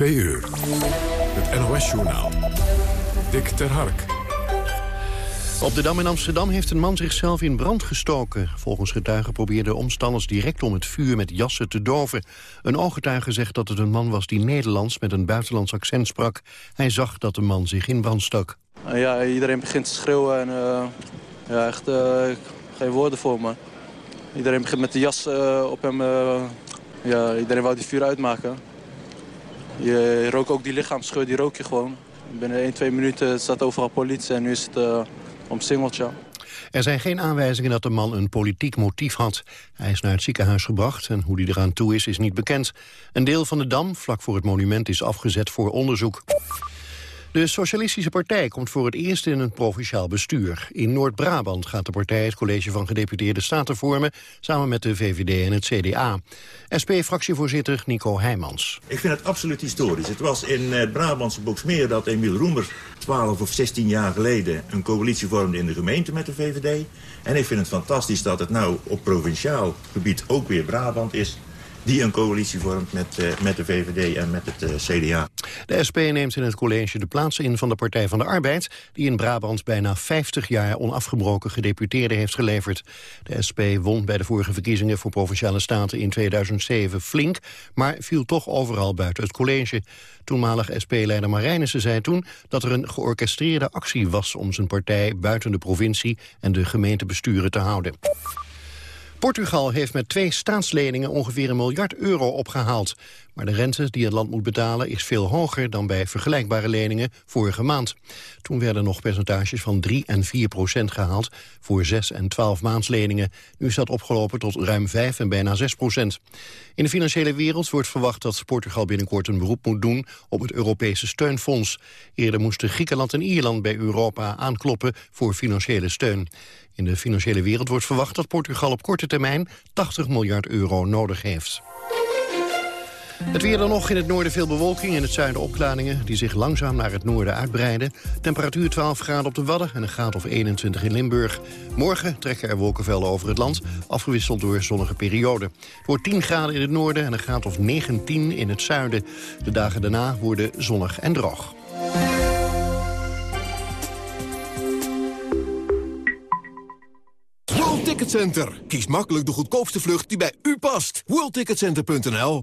Twee uur. Het NOS-journaal. Dick ter Hark. Op de Dam in Amsterdam heeft een man zichzelf in brand gestoken. Volgens getuigen probeerden omstanders direct om het vuur met jassen te doven. Een ooggetuige zegt dat het een man was die Nederlands met een buitenlands accent sprak. Hij zag dat de man zich in brand stak. Ja, iedereen begint te schreeuwen en uh, ja, echt uh, geen woorden voor me. Iedereen begint met de jas uh, op hem. ja, iedereen wou die vuur uitmaken. Je rook ook die lichaamsgeur, die rook je gewoon. Binnen 1, 2 minuten staat overal politie en nu is het uh, omsingeld, Er zijn geen aanwijzingen dat de man een politiek motief had. Hij is naar het ziekenhuis gebracht en hoe hij eraan toe is, is niet bekend. Een deel van de dam, vlak voor het monument, is afgezet voor onderzoek. De Socialistische Partij komt voor het eerst in een provinciaal bestuur. In Noord-Brabant gaat de partij het college van gedeputeerde staten vormen... samen met de VVD en het CDA. SP-fractievoorzitter Nico Heijmans. Ik vind het absoluut historisch. Het was in het Brabantse Boksmeer dat Emiel Roemer... 12 of 16 jaar geleden een coalitie vormde in de gemeente met de VVD. En ik vind het fantastisch dat het nou op provinciaal gebied ook weer Brabant is die een coalitie vormt met, uh, met de VVD en met het uh, CDA. De SP neemt in het college de plaats in van de Partij van de Arbeid... die in Brabant bijna 50 jaar onafgebroken gedeputeerde heeft geleverd. De SP won bij de vorige verkiezingen voor Provinciale Staten in 2007 flink... maar viel toch overal buiten het college. Toenmalig SP-leider Marijnissen zei toen dat er een georchestreerde actie was... om zijn partij buiten de provincie en de gemeentebesturen te houden. Portugal heeft met twee staatsleningen ongeveer een miljard euro opgehaald. Maar de rente die het land moet betalen is veel hoger dan bij vergelijkbare leningen vorige maand. Toen werden nog percentages van 3 en 4 procent gehaald voor 6 en 12 maandsleningen. Nu is dat opgelopen tot ruim 5 en bijna 6 procent. In de financiële wereld wordt verwacht dat Portugal binnenkort een beroep moet doen op het Europese steunfonds. Eerder moesten Griekenland en Ierland bij Europa aankloppen voor financiële steun. In de financiële wereld wordt verwacht dat Portugal op korte termijn 80 miljard euro nodig heeft. Het weer dan nog in het noorden veel bewolking, in het zuiden opklaringen... die zich langzaam naar het noorden uitbreiden. Temperatuur 12 graden op de Wadden en een graad of 21 in Limburg. Morgen trekken er wolkenvelden over het land, afgewisseld door zonnige perioden. Het wordt 10 graden in het noorden en een graad of 19 in het zuiden. De dagen daarna worden zonnig en droog. World Ticket Center. Kies makkelijk de goedkoopste vlucht die bij u past. WorldTicketCenter.nl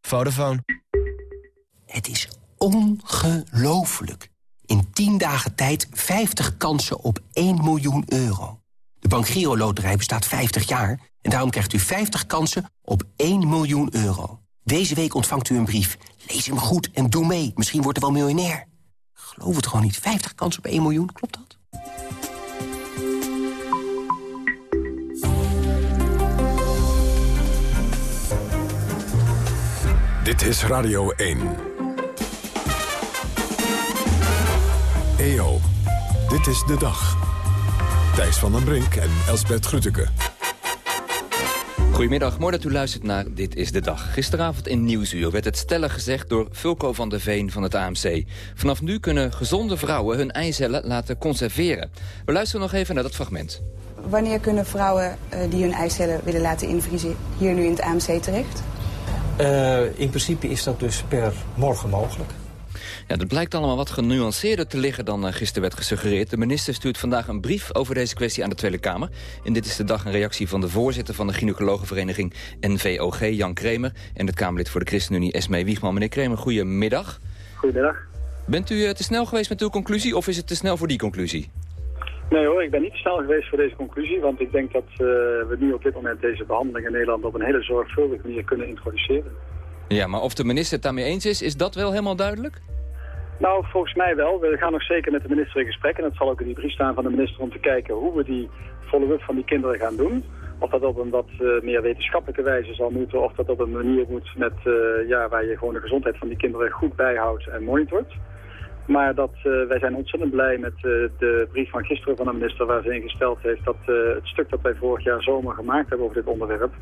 Vodafone. Het is ongelooflijk. In 10 dagen tijd 50 kansen op 1 miljoen euro. De Bank Giro Loterij bestaat 50 jaar... en daarom krijgt u 50 kansen op 1 miljoen euro. Deze week ontvangt u een brief. Lees hem goed en doe mee. Misschien wordt er wel miljonair. Geloof het gewoon niet. 50 kansen op 1 miljoen, klopt dat? Dit is Radio 1. EO, dit is de dag. Thijs van den Brink en Elsbert Grütke. Goedemiddag, mooi dat u luistert naar Dit is de Dag. Gisteravond in Nieuwsuur werd het stellig gezegd door Fulco van der Veen van het AMC. Vanaf nu kunnen gezonde vrouwen hun eicellen laten conserveren. We luisteren nog even naar dat fragment. Wanneer kunnen vrouwen uh, die hun eicellen willen laten invriezen hier nu in het AMC terecht? Uh, in principe is dat dus per morgen mogelijk. Ja, dat blijkt allemaal wat genuanceerder te liggen dan uh, gisteren werd gesuggereerd. De minister stuurt vandaag een brief over deze kwestie aan de Tweede Kamer. En dit is de dag een reactie van de voorzitter van de gynaecologenvereniging NVOG, Jan Kremer. En het Kamerlid voor de ChristenUnie, Esmee Wiegman. Meneer Kremer, goedemiddag. Goedemiddag. Bent u uh, te snel geweest met uw conclusie of is het te snel voor die conclusie? Nee hoor, ik ben niet te snel geweest voor deze conclusie, want ik denk dat uh, we nu op dit moment deze behandeling in Nederland op een hele zorgvuldige manier kunnen introduceren. Ja, maar of de minister het daarmee eens is, is dat wel helemaal duidelijk? Nou, volgens mij wel. We gaan nog zeker met de minister in gesprek en dat zal ook in die brief staan van de minister om te kijken hoe we die follow-up van die kinderen gaan doen. Of dat op een wat meer wetenschappelijke wijze zal moeten, of dat op een manier moet met, ja, waar je gewoon de gezondheid van die kinderen goed bijhoudt en monitort. Maar dat, wij zijn ontzettend blij met de brief van gisteren van de minister waar ze ingesteld heeft dat het stuk dat wij vorig jaar zomer gemaakt hebben over dit onderwerp,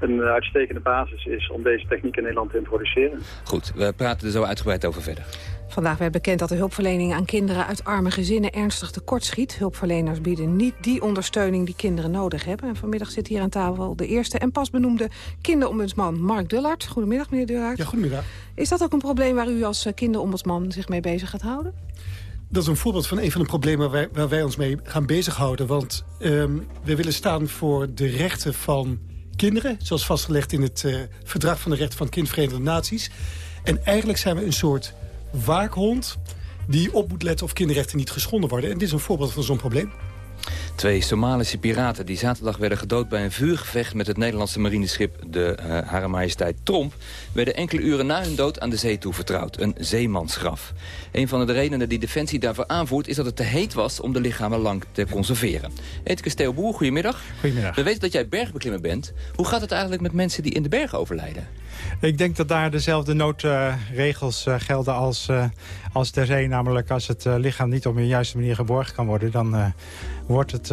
een uitstekende basis is om deze techniek in Nederland te introduceren. Goed, we praten er zo uitgebreid over verder. Vandaag werd bekend dat de hulpverlening aan kinderen uit arme gezinnen ernstig tekortschiet. Hulpverleners bieden niet die ondersteuning die kinderen nodig hebben. En vanmiddag zit hier aan tafel de eerste en pas benoemde kinderombudsman Mark Dullard. Goedemiddag, meneer Dullard. Ja, goedemiddag. Is dat ook een probleem waar u als kinderombudsman zich mee bezig gaat houden? Dat is een voorbeeld van een van de problemen waar wij, waar wij ons mee gaan bezighouden. Want um, we willen staan voor de rechten van kinderen... zoals vastgelegd in het uh, Verdrag van de Rechten van Kind Verenigde Naties. En eigenlijk zijn we een soort waakhond die op moet letten of kinderrechten niet geschonden worden. En dit is een voorbeeld van zo'n probleem. Twee Somalische piraten die zaterdag werden gedood bij een vuurgevecht... met het Nederlandse marineschip de uh, Hare Majesteit Tromp... werden enkele uren na hun dood aan de zee toevertrouwd. Een zeemansgraf. Een van de redenen die Defensie daarvoor aanvoert... is dat het te heet was om de lichamen lang te conserveren. Ethicus Theo Boer, goedemiddag. Goedemiddag. We weten dat jij bergbeklimmer bent. Hoe gaat het eigenlijk met mensen die in de bergen overlijden? Ik denk dat daar dezelfde noodregels uh, gelden als, uh, als ter zee. Namelijk als het uh, lichaam niet op een juiste manier geborgen kan worden... dan wordt het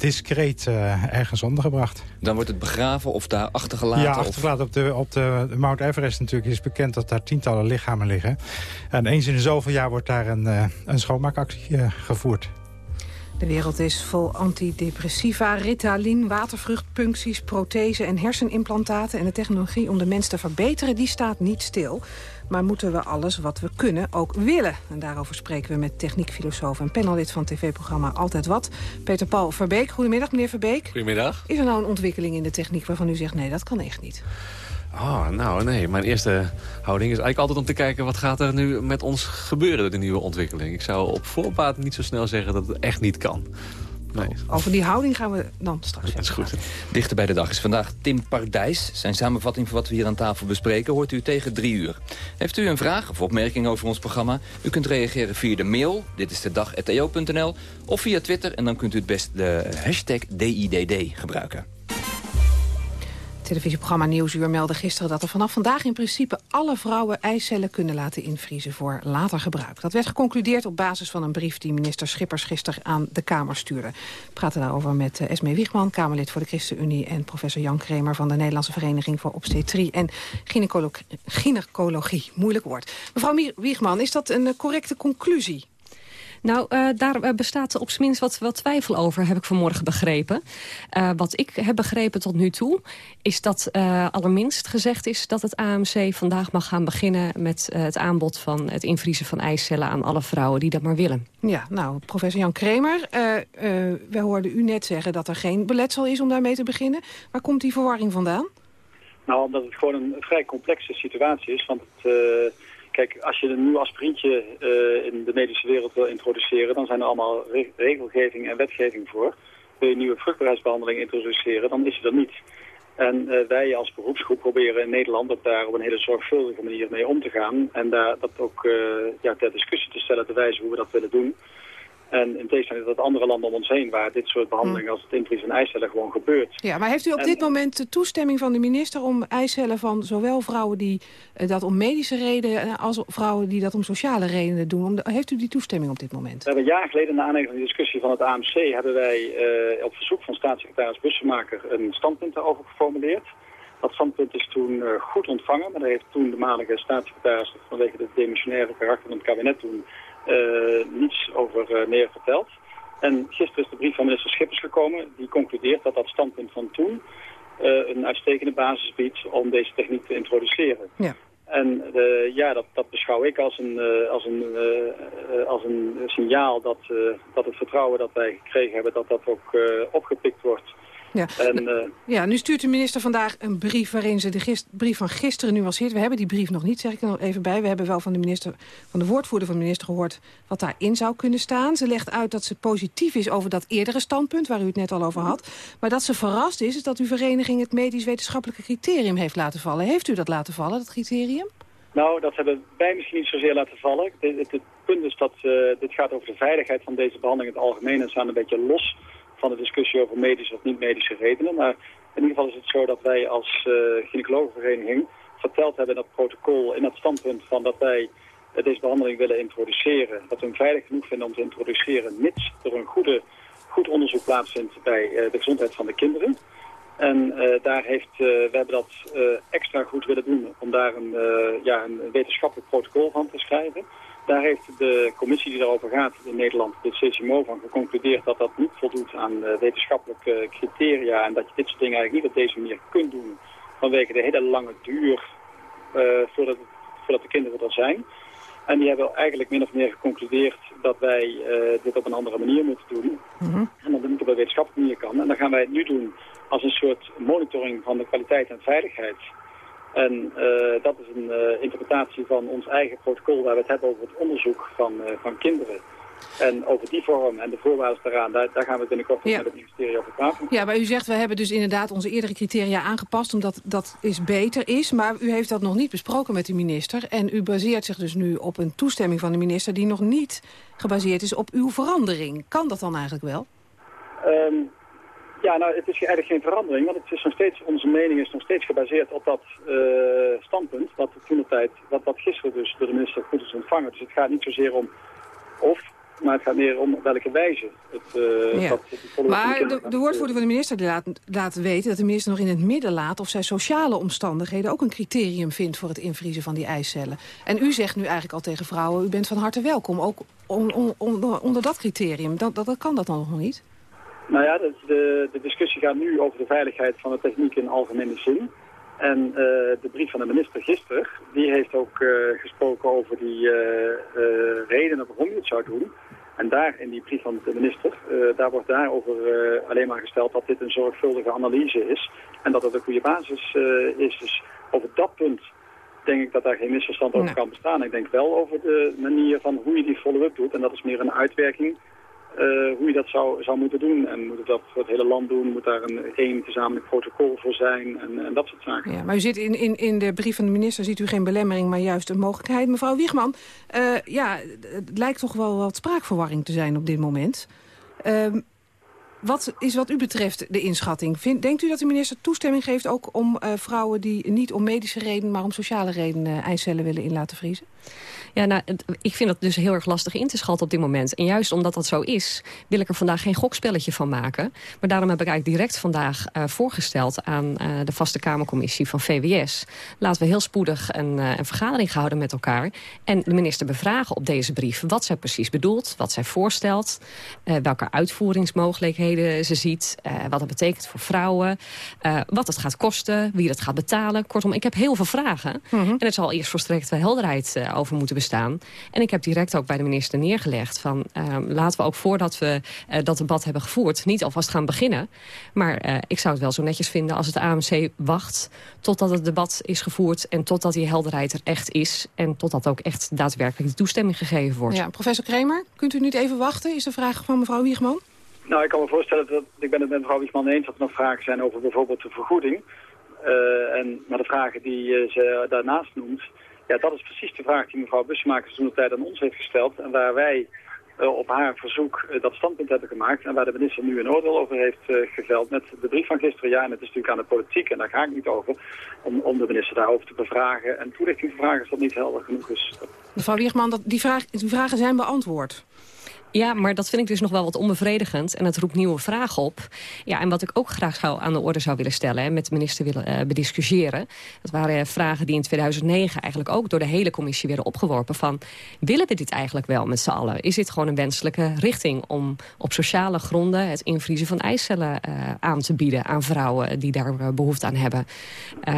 discreet ergens ondergebracht. Dan wordt het begraven of daar achtergelaten? Ja, achtergelaten. Op, de, op de Mount Everest natuurlijk is bekend dat daar tientallen lichamen liggen. En eens in de zoveel jaar wordt daar een, een schoonmaakactie gevoerd. De wereld is vol antidepressiva, ritalin, watervruchtpuncties, prothese en hersenimplantaten. En de technologie om de mens te verbeteren, die staat niet stil. Maar moeten we alles wat we kunnen ook willen? En daarover spreken we met techniekfilosoof en panellid van tv-programma Altijd Wat. Peter Paul Verbeek. Goedemiddag, meneer Verbeek. Goedemiddag. Is er nou een ontwikkeling in de techniek waarvan u zegt... nee, dat kan echt niet? Oh, nou nee. Mijn eerste houding is eigenlijk altijd om te kijken... wat gaat er nu met ons gebeuren door de nieuwe ontwikkeling. Ik zou op voorbaat niet zo snel zeggen dat het echt niet kan. Nee. Over die houding gaan we dan straks Dat is goed. Dichter bij de dag is vandaag Tim Pardijs. Zijn samenvatting van wat we hier aan tafel bespreken hoort u tegen drie uur. Heeft u een vraag of opmerking over ons programma? U kunt reageren via de mail, dit is de dag.eo.nl... of via Twitter en dan kunt u het best de hashtag DIDD gebruiken televisieprogramma Nieuwsuur meldde gisteren dat er vanaf vandaag in principe alle vrouwen eicellen kunnen laten invriezen voor later gebruik. Dat werd geconcludeerd op basis van een brief die minister Schippers gisteren aan de Kamer stuurde. We praten daarover met Esme Wiegman, Kamerlid voor de ChristenUnie en professor Jan Kremer van de Nederlandse Vereniging voor Obstetrie en Gynaecologie. Moeilijk woord. Mevrouw Wiegman, is dat een uh, correcte conclusie? Nou, uh, daar eh, bestaat op zijn minst wat, wat twijfel over, heb ik vanmorgen begrepen. Uh, wat ik heb begrepen tot nu toe, is dat uh, allerminst gezegd is... dat het AMC vandaag mag gaan beginnen met het aanbod van het invriezen van eicellen... aan alle vrouwen die dat maar willen. Ja, nou, professor Jan Kremer, we hoorden u net zeggen dat er geen beletsel is om daarmee te beginnen. Waar komt die verwarring vandaan? Nou, omdat het gewoon een vrij complexe situatie is, want het Kijk, als je een nieuw aspirintje in de medische wereld wil introduceren... dan zijn er allemaal regelgeving en wetgeving voor. Wil je nieuwe vruchtbaarheidsbehandeling introduceren, dan is het er niet. En uh, wij als beroepsgroep proberen in Nederland dat daar op een hele zorgvuldige manier mee om te gaan. En daar, dat ook uh, ja, ter discussie te stellen, te wijzen hoe we dat willen doen. En in tegenstelling tot andere landen om ons heen... waar dit soort behandelingen als het invriezen van eicellen gewoon gebeurt. Ja, maar heeft u op dit moment de toestemming van de minister... om eicellen van zowel vrouwen die uh, dat om medische redenen... als vrouwen die dat om sociale redenen doen? Om de, heeft u die toestemming op dit moment? We hebben een jaar geleden, na aanleiding van de discussie van het AMC... hebben wij uh, op verzoek van staatssecretaris Bussemaker... een standpunt daarover geformuleerd. Dat standpunt is toen goed ontvangen, maar daar heeft toen de malige staatssecretaris... vanwege het demissionaire karakter van het kabinet toen niets over uh, meer verteld. En gisteren is de brief van minister Schippers gekomen. Die concludeert dat dat standpunt van toen uh, een uitstekende basis biedt om deze techniek te introduceren. Ja. En ja, dat, dat beschouw ik als een, als een, als een signaal dat, dat het vertrouwen dat wij gekregen hebben, dat dat ook opgepikt wordt ja. En, uh... ja, nu stuurt de minister vandaag een brief waarin ze de brief van gisteren nuanceert. We hebben die brief nog niet, zeg ik er nog even bij. We hebben wel van de, minister, van de woordvoerder van de minister gehoord wat daarin zou kunnen staan. Ze legt uit dat ze positief is over dat eerdere standpunt waar u het net al over had. Maar dat ze verrast is, is dat uw vereniging het medisch-wetenschappelijke criterium heeft laten vallen. Heeft u dat laten vallen, dat criterium? Nou, dat hebben wij misschien niet zozeer laten vallen. Het, het, het punt is dat uh, dit gaat over de veiligheid van deze behandeling in het algemeen. En staan een beetje los van de discussie over medische of niet-medische redenen. Maar in ieder geval is het zo dat wij als uh, gynaecologenvereniging verteld hebben in dat protocol, in dat standpunt van dat wij deze behandeling willen introduceren. Dat we hem veilig genoeg vinden om te introduceren, mits er een goede, goed onderzoek plaatsvindt bij uh, de gezondheid van de kinderen. En uh, daar heeft, uh, we hebben dat uh, extra goed willen doen om daar een, ja, een wetenschappelijk protocol van te schrijven. Daar heeft de commissie die daarover gaat in Nederland, de CCMO, van geconcludeerd dat dat niet voldoet aan wetenschappelijke criteria. En dat je dit soort dingen eigenlijk niet op deze manier kunt doen vanwege de hele lange duur voordat, voordat de kinderen er zijn. En die hebben eigenlijk min of meer geconcludeerd dat wij dit op een andere manier moeten doen. En dat het niet op een wetenschappelijke manier kan. En dan gaan wij het nu doen als een soort monitoring van de kwaliteit en veiligheid. En uh, dat is een uh, interpretatie van ons eigen protocol waar we het hebben over het onderzoek van, uh, van kinderen. En over die vorm en de voorwaarden daaraan, daar, daar gaan we binnenkort ja. met het ministerie over praten. Ja, maar u zegt, we hebben dus inderdaad onze eerdere criteria aangepast... omdat dat is beter is, maar u heeft dat nog niet besproken met de minister... en u baseert zich dus nu op een toestemming van de minister... die nog niet gebaseerd is op uw verandering. Kan dat dan eigenlijk wel? Um, ja, nou, het is eigenlijk geen verandering, want het is nog steeds, onze mening is nog steeds gebaseerd op dat uh, standpunt, wat toen de tijd, wat, wat gisteren dus door de minister goed is ontvangen. Dus het gaat niet zozeer om of, maar het gaat meer om welke wijze. Het, uh, ja. dat, het maar de, de, woordvoerder van de minister laat, laat weten dat de minister nog in het midden laat of zij sociale omstandigheden ook een criterium vindt voor het invriezen van die eicellen. En u zegt nu eigenlijk al tegen vrouwen, u bent van harte welkom, ook on, on, on, onder dat criterium. Dat, dat, dat kan dat dan nog niet? Nou ja, de, de, de, discussie gaat nu over de veiligheid van de techniek in algemene zin. En uh, de brief van de minister gisteren, die heeft ook uh, gesproken over die uh, redenen waarom je het zou doen. En daar in die brief van de minister, daar wordt daarover alleen maar gesteld dat dit een zorgvuldige analyse is. En dat het een goede basis is. Dus over dat punt denk ik dat daar geen misverstand over kan bestaan. Ik denk wel over de manier van hoe je die follow-up doet. En dat is meer een uitwerking uh, hoe je dat zou, zou moeten doen. En moet het dat voor het hele land doen? Moet daar een één gezamenlijk protocol voor zijn? En, en, dat soort zaken. Ja, maar u zit in, in, in de brief van de minister ziet u geen belemmering, maar juist een mogelijkheid. Mevrouw Wiegman, uh, ja, het lijkt toch wel wat spraakverwarring te zijn op dit moment. Uh, wat is wat u betreft de inschatting? Denkt u dat de minister toestemming geeft ook om uh, vrouwen die niet om medische redenen, maar om sociale redenen eicellen willen in laten vriezen? Ja, nou, ik vind dat dus heel erg lastig in te schatten op dit moment. En juist omdat dat zo is, wil ik er vandaag geen gokspelletje van maken. Maar daarom heb ik eigenlijk direct vandaag uh, voorgesteld aan uh, de Vaste Kamercommissie van VWS. Laten we heel spoedig een, uh, een vergadering houden met elkaar. En de minister bevragen op deze brief wat zij precies bedoelt, wat zij voorstelt. welke uitvoeringsmogelijkheden ze ziet. wat dat betekent voor vrouwen. wat het gaat kosten, wie het gaat betalen. Kortom, ik heb heel veel vragen. Mm -hmm. En het zal eerst volstrekt wel helderheid over moeten bestaan staan. En ik heb direct ook bij de minister neergelegd van uh, laten we ook voordat we dat debat hebben gevoerd niet alvast gaan beginnen. Maar ik zou het wel zo netjes vinden als het AMC wacht totdat het debat is gevoerd en totdat die helderheid er echt is en totdat ook echt daadwerkelijk de toestemming gegeven wordt. Ja, professor Kremer, kunt u niet even wachten? Is de vraag van mevrouw Wiegman? Nou, ik kan me voorstellen dat ik ben het met mevrouw Wiegman eens dat er nog vragen zijn over bijvoorbeeld de vergoeding. Uh, en, maar de vragen die uh, ze daarnaast noemt, ja, dat is precies de vraag die mevrouw Bussemakers toen de tijd aan ons heeft gesteld. En waar wij uh, op haar verzoek dat standpunt hebben gemaakt. En waar de minister nu een oordeel over heeft uh, geveld met de brief van gisteren. Ja, en het is natuurlijk aan de politiek, en daar ga ik niet over, om, om de minister daarover te bevragen. En toelichting te vragen is dat niet helder genoeg is. Mevrouw Wiegman, dat, die, vraag, die vragen zijn beantwoord. Ja, maar dat vind ik dus nog wel wat onbevredigend. En het roept nieuwe vragen op. Ja, en wat ik ook graag zou aan de orde zou willen stellen... en met de minister willen uh, bediscussiëren... dat waren vragen die in 2009 eigenlijk ook door de hele commissie werden opgeworpen... van willen we dit eigenlijk wel met z'n allen? Is dit gewoon een wenselijke richting om op sociale gronden... het invriezen van eicellen uh, aan te bieden aan vrouwen die daar uh, behoefte aan hebben?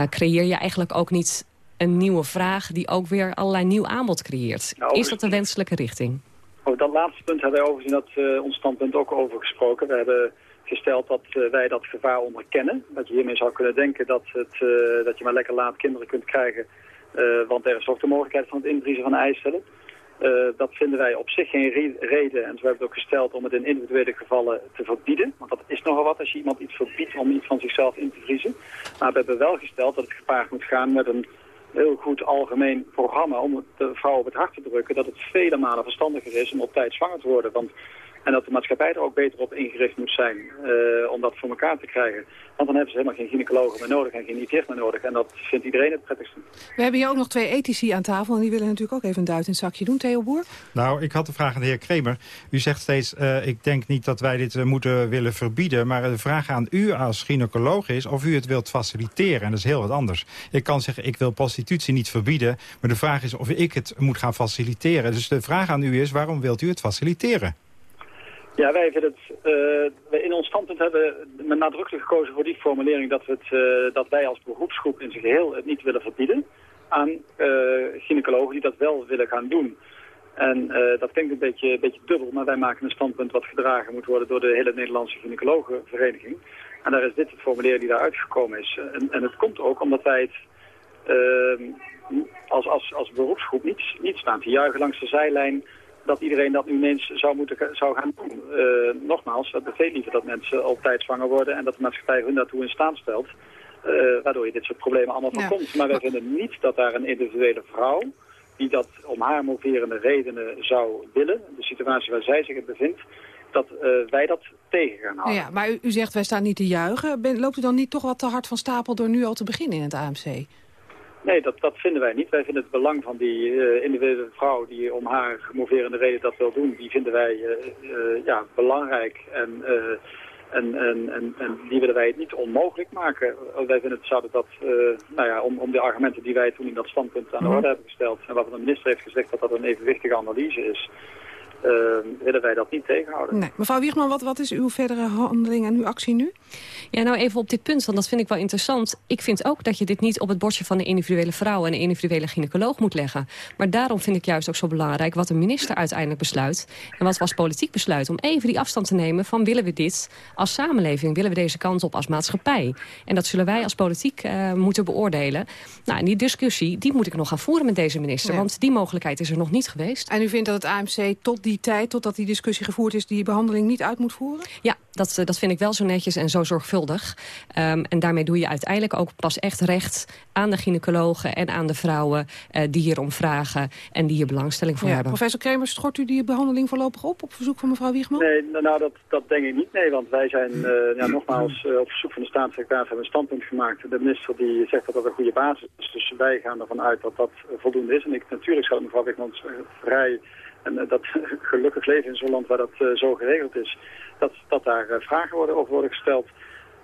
creëer je eigenlijk ook niet een nieuwe vraag die ook weer allerlei nieuw aanbod creëert? Nou, Is dat een wenselijke richting? Over dat laatste punt hebben wij overigens in dat, uh, ons standpunt ook over gesproken. We hebben gesteld dat uh, wij dat gevaar onderkennen. Dat je hiermee zou kunnen denken dat, het, uh, dat je maar lekker laat kinderen kunt krijgen. want er is ook de mogelijkheid van het invriezen van eicellen. dat vinden wij op zich geen re reden. En zo hebben we het ook gesteld om het in individuele gevallen te verbieden. Want dat is nogal wat als je iemand iets verbiedt om iets van zichzelf in te vriezen. Maar we hebben wel gesteld dat het gepaard moet gaan met een heel goed algemeen programma om de vrouw op het hart te drukken... dat het vele malen verstandiger is om op tijd zwanger te worden. Want En dat de maatschappij er ook beter op ingericht moet zijn uh, om dat voor elkaar te krijgen. Want dan hebben ze helemaal geen gynaecologen meer nodig en geen ITF meer nodig. En dat vindt iedereen het prettigste. We hebben hier ook nog twee ethici aan tafel. En die willen natuurlijk ook even een duit in het zakje doen. Theo Boer? Nou, ik had een vraag aan de heer Kremer. U zegt steeds, uh, ik denk niet dat wij dit uh, moeten willen verbieden. Maar de vraag aan u als gynaecoloog is of u het wilt faciliteren. En dat is heel wat anders. Ik kan zeggen, ik wil prostitutie niet verbieden. Maar de vraag is of ik het moet gaan faciliteren. Dus de vraag aan u is, waarom wilt u het faciliteren? Ja, wij vinden het, uh, in ons standpunt hebben we nadrukkelijk gekozen voor die formulering dat, we het, uh, dat wij als beroepsgroep in zijn geheel het niet willen verbieden aan uh, gynaecologen die dat wel willen gaan doen. En dat klinkt een beetje, een beetje dubbel, maar wij maken een standpunt wat gedragen moet worden door de hele Nederlandse gynaecologenvereniging. En daar is dit de formulering die daar uitgekomen is. En, en het komt ook omdat wij het ehm, als, als, als beroepsgroep niet, niet staan te juichen langs de zijlijn dat iedereen dat nu ineens zou, moeten, zou gaan doen. Uh, nogmaals, dat betekent niet dat mensen op tijd zwanger worden en dat de maatschappij hun daartoe in staat stelt. Uh, waardoor je dit soort problemen allemaal voorkomt. Maar wij vinden niet dat daar een individuele vrouw die dat om haar moverende redenen zou willen, de situatie waar zij zich in bevindt, dat uh, wij dat tegen gaan houden. Ja, maar u, u, zegt wij staan niet te juichen. Ben, loopt u dan niet toch wat te hard van stapel door nu al te beginnen in het AMC? Nee, dat, dat vinden wij niet. Wij vinden het belang van die uh, individuele vrouw die om haar gemoverende reden dat wil doen, die vinden wij uh, uh, ja, belangrijk en, en, en, en, en, die willen wij het niet onmogelijk maken. Wij vinden het zouden dat, nou ja, om, om de argumenten die wij toen in dat standpunt aan de orde hebben gesteld en waarvan de minister heeft gezegd dat dat een evenwichtige analyse is, willen wij dat niet tegenhouden. Nee. Mevrouw Wiegman, wat, wat is uw verdere handeling en uw actie nu? Ja, nou even op dit punt, want dat vind ik wel interessant. Ik vind ook dat je dit niet op het bordje van de individuele vrouw... en de individuele gynaecoloog moet leggen. Maar daarom vind ik juist ook zo belangrijk wat de minister uiteindelijk besluit... en wat we als politiek besluit, om even die afstand te nemen van... willen we dit als samenleving, willen we deze kant op als maatschappij? En dat zullen wij als politiek uh, moeten beoordelen. Nou, en die discussie, die moet ik nog gaan voeren met deze minister... Ja. want die mogelijkheid is er nog niet geweest. En u vindt dat het AMC tot die tijd, totdat die discussie gevoerd is... die behandeling niet uit moet voeren? Ja, dat, dat vind ik wel zo netjes en zo zorgvuldig. Um, en daarmee doe je uiteindelijk ook pas echt recht aan de gynaecologen... en aan de vrouwen uh, die hierom vragen en die hier belangstelling voor ja, hebben. Professor Kremers, schort u die behandeling voorlopig op... op verzoek van mevrouw Wiegman? Nee, nou, dat, dat denk ik niet. Nee, want wij zijn uh, ja, nogmaals uh, op verzoek van de staatssecretaris... hebben een standpunt gemaakt. De minister die zegt dat dat een goede basis is. Dus wij gaan ervan uit dat dat voldoende is. En ik, natuurlijk zal mevrouw Wiegman vrij... En uh, dat gelukkig leven in zo'n land waar dat uh, zo geregeld is, dat, dat daar uh, vragen worden, over worden gesteld.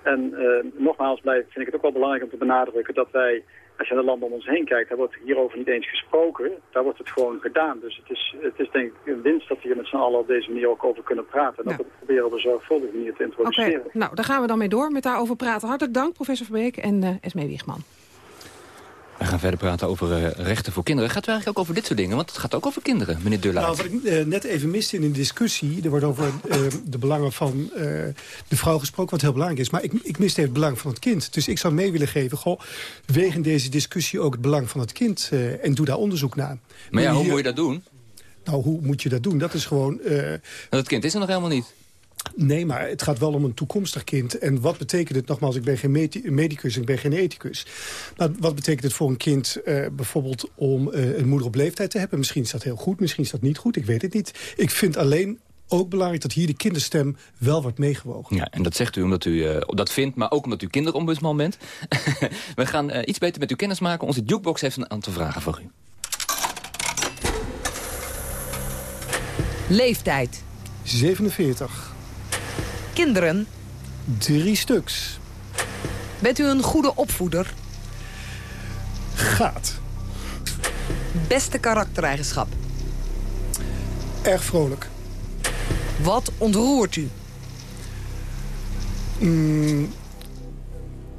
En nogmaals blijf, vind ik het ook wel belangrijk om te benadrukken dat wij, als je naar de landen om ons heen kijkt, daar wordt hierover niet eens gesproken. Daar wordt het gewoon gedaan. Dus het is, het is denk ik een winst dat we hier met z'n allen op deze manier ook over kunnen praten. En ja. dat we proberen op een zorgvuldige manier te introduceren. Okay. Nou, daar gaan we dan mee door met daarover praten. Hartelijk dank, professor Verbeek en Esmee Wiegman. We gaan verder praten over uh, rechten voor kinderen. Gaat het eigenlijk ook over dit soort dingen? Want het gaat ook over kinderen, meneer Dullaert. Nou, wat ik uh, net even miste in een discussie... er wordt over uh, de belangen van de vrouw gesproken, wat heel belangrijk is. Maar ik, ik miste het belang van het kind. Dus ik zou mee willen geven... Goh, wegen deze discussie ook het belang van het kind... en doe daar onderzoek naar. Maar ja, hoe moet je dat doen? Nou, hoe moet je dat doen? Dat is gewoon... dat kind is er nog helemaal niet. Nee, maar het gaat wel om een toekomstig kind. En wat betekent het, nogmaals, ik ben geen medicus, ik ben geen ethicus. Maar wat betekent het voor een kind uh, bijvoorbeeld om uh, een moeder op leeftijd te hebben? Misschien is dat heel goed, misschien is dat niet goed, ik weet het niet. Ik vind alleen ook belangrijk dat hier de kinderstem wel wordt meegewogen. Ja, en dat zegt u omdat u uh, dat vindt, maar ook omdat u kinderombudsman bent. We gaan uh, iets beter met u kennis maken. Onze jukebox heeft een aantal vragen voor u. Leeftijd. 47. Kinderen? Drie stuks. Bent u een goede opvoeder? Gaat. Beste karaktereigenschap? Erg vrolijk. Wat ontroert u? Mm,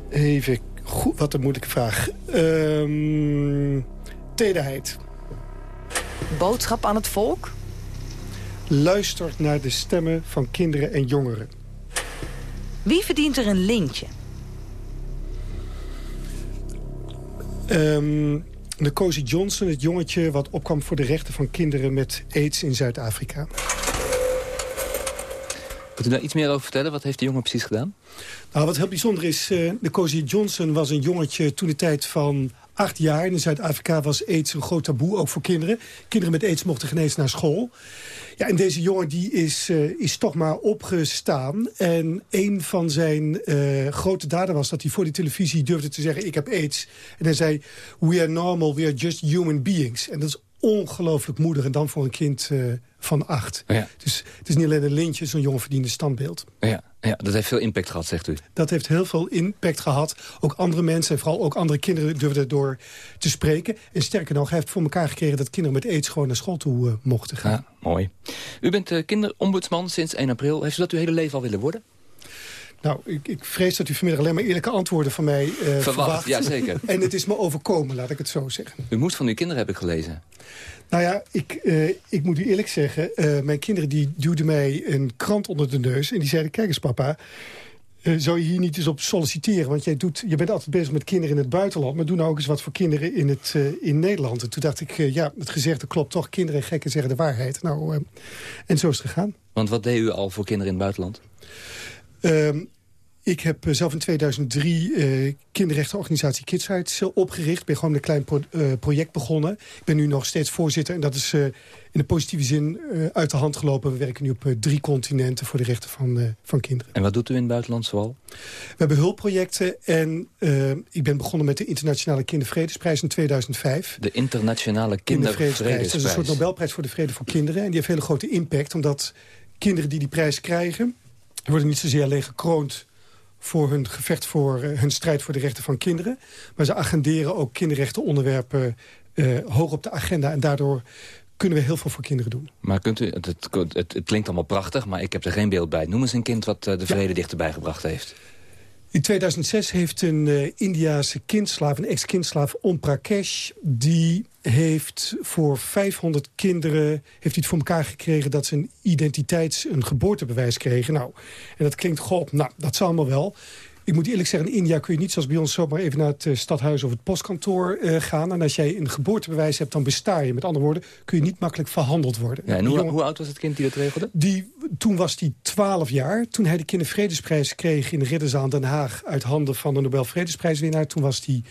even goed, wat een moeilijke vraag. Um, tederheid. Boodschap aan het volk? Luistert naar de stemmen van kinderen en jongeren. Wie verdient er een lintje? Um, de Cozy Johnson, het jongetje wat opkwam voor de rechten van kinderen met aids in Zuid-Afrika. Kunt u daar iets meer over vertellen? Wat heeft de jongen precies gedaan? Nou, wat heel bijzonder is, uh, de Cozy Johnson was een jongetje toen de tijd van acht jaar. In Zuid-Afrika was aids een groot taboe, ook voor kinderen. Kinderen met aids mochten genezen naar school. Ja, en deze jongen die is, uh, is toch maar opgestaan. En een van zijn uh, grote daden was dat hij voor die televisie durfde te zeggen... ik heb aids. En hij zei, we are normal, we are just human beings. En dat is ongelooflijk moedig. En dan voor een kind uh, van acht. Ja. Dus het is niet alleen een lintje, zo'n jongen verdiende standbeeld. Ja, ja, dat heeft veel impact gehad, zegt u. Dat heeft heel veel impact gehad. Ook andere mensen en vooral ook andere kinderen durfden door te spreken. En sterker nog, hij heeft voor elkaar gekregen dat kinderen met aids gewoon naar school toe uh, mochten gaan. Ja, mooi. U bent uh, kinderombudsman sinds 1 april. Heeft u dat uw hele leven al willen worden? Nou, ik, ik, vrees dat u vanmiddag alleen maar eerlijke antwoorden van mij uh, verwacht. verwacht. Ja, zeker. en het is me overkomen, laat ik het zo zeggen. U moest van uw kinderen, heb ik gelezen. Nou ja, ik, uh, ik moet u eerlijk zeggen... Uh, mijn kinderen die duwden mij een krant onder de neus... en die zeiden, kijk eens papa... Zou je hier niet eens op solliciteren? Want jij doet, je bent altijd bezig met kinderen in het buitenland... maar doe nou ook eens wat voor kinderen in, het, in Nederland. En toen dacht ik, ja, het gezegde klopt toch. Kinderen en gekken zeggen de waarheid. Nou, en zo is het gegaan. Want wat deed u al voor kinderen in het buitenland? Ehm, ik heb zelf in 2003 uh, kinderrechtenorganisatie Kids Rights uh, opgericht. Ik ben gewoon een klein pro uh, project begonnen. Ik ben nu nog steeds voorzitter en dat is in de positieve zin uit de hand gelopen. We werken nu op drie continenten voor de rechten van, van kinderen. En wat doet u in het buitenland zoal? We hebben hulpprojecten en ik ben begonnen met de Internationale Kindervredesprijs in 2005. De Internationale Kindervredesprijs. Dat is een soort Nobelprijs voor de vrede voor kinderen. En die heeft hele grote impact omdat kinderen die die prijs krijgen... worden niet zozeer alleen gekroond voor hun gevecht voor uh, hun strijd voor de rechten van kinderen. Maar ze agenderen ook kinderrechtenonderwerpen uh, hoog op de agenda. En daardoor kunnen we heel veel voor kinderen doen. Maar kunt u, het, het, het, het klinkt allemaal prachtig, maar ik heb er geen beeld bij. Noem eens een kind wat uh, de vrede ja. dichterbij gebracht heeft. In 2006 heeft een uh, Indiase kindslaaf, een ex-kindslaaf, Om Prakesh... die heeft voor 500 kinderen heeft hij het voor elkaar gekregen... dat ze een identiteits- een geboortebewijs kregen. Nou, en dat klinkt god, nou, dat zal allemaal wel. Ik moet eerlijk zeggen, in India kun je niet zoals bij ons... zomaar even naar het uh, stadhuis of het postkantoor uh, gaan. En als jij een geboortebewijs hebt, dan besta je. Met andere woorden, kun je niet makkelijk verhandeld worden. Ja, en hoe, jongen, hoe, oud was het kind die dat regelde? Die, toen was hij 12 jaar. Toen hij de Kindervredesprijs kreeg in de Ridderzaal Den Haag... uit handen van de Nobelvredesprijswinnaar, toen was hij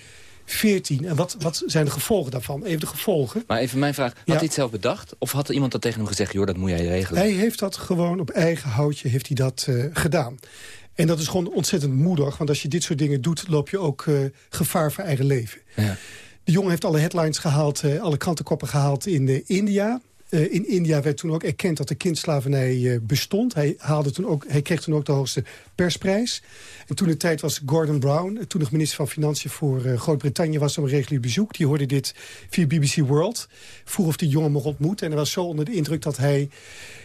14. En wat, wat zijn de gevolgen daarvan? Even de gevolgen. Maar even mijn vraag. Had ja. hij het zelf bedacht? Of had er iemand dat tegen hem gezegd... joh, dat moet jij regelen? Hij heeft dat gewoon op eigen houtje heeft hij dat, uh, gedaan. En dat is gewoon ontzettend moedig. Want als je dit soort dingen doet, loop je ook uh, gevaar voor eigen leven. Ja. De jongen heeft alle headlines gehaald, uh, alle krantenkoppen gehaald in uh, India. in India werd toen ook erkend dat de kindslavernij bestond. Hij, haalde toen ook, hij kreeg toen ook de hoogste persprijs. En toen de tijd was Gordon Brown, toen nog minister van Financiën voor Groot-Brittannië... was op een regulier bezoek. Die hoorde dit via BBC World. Vroeg of die jongen mocht ontmoeten. En hij was zo onder de indruk dat hij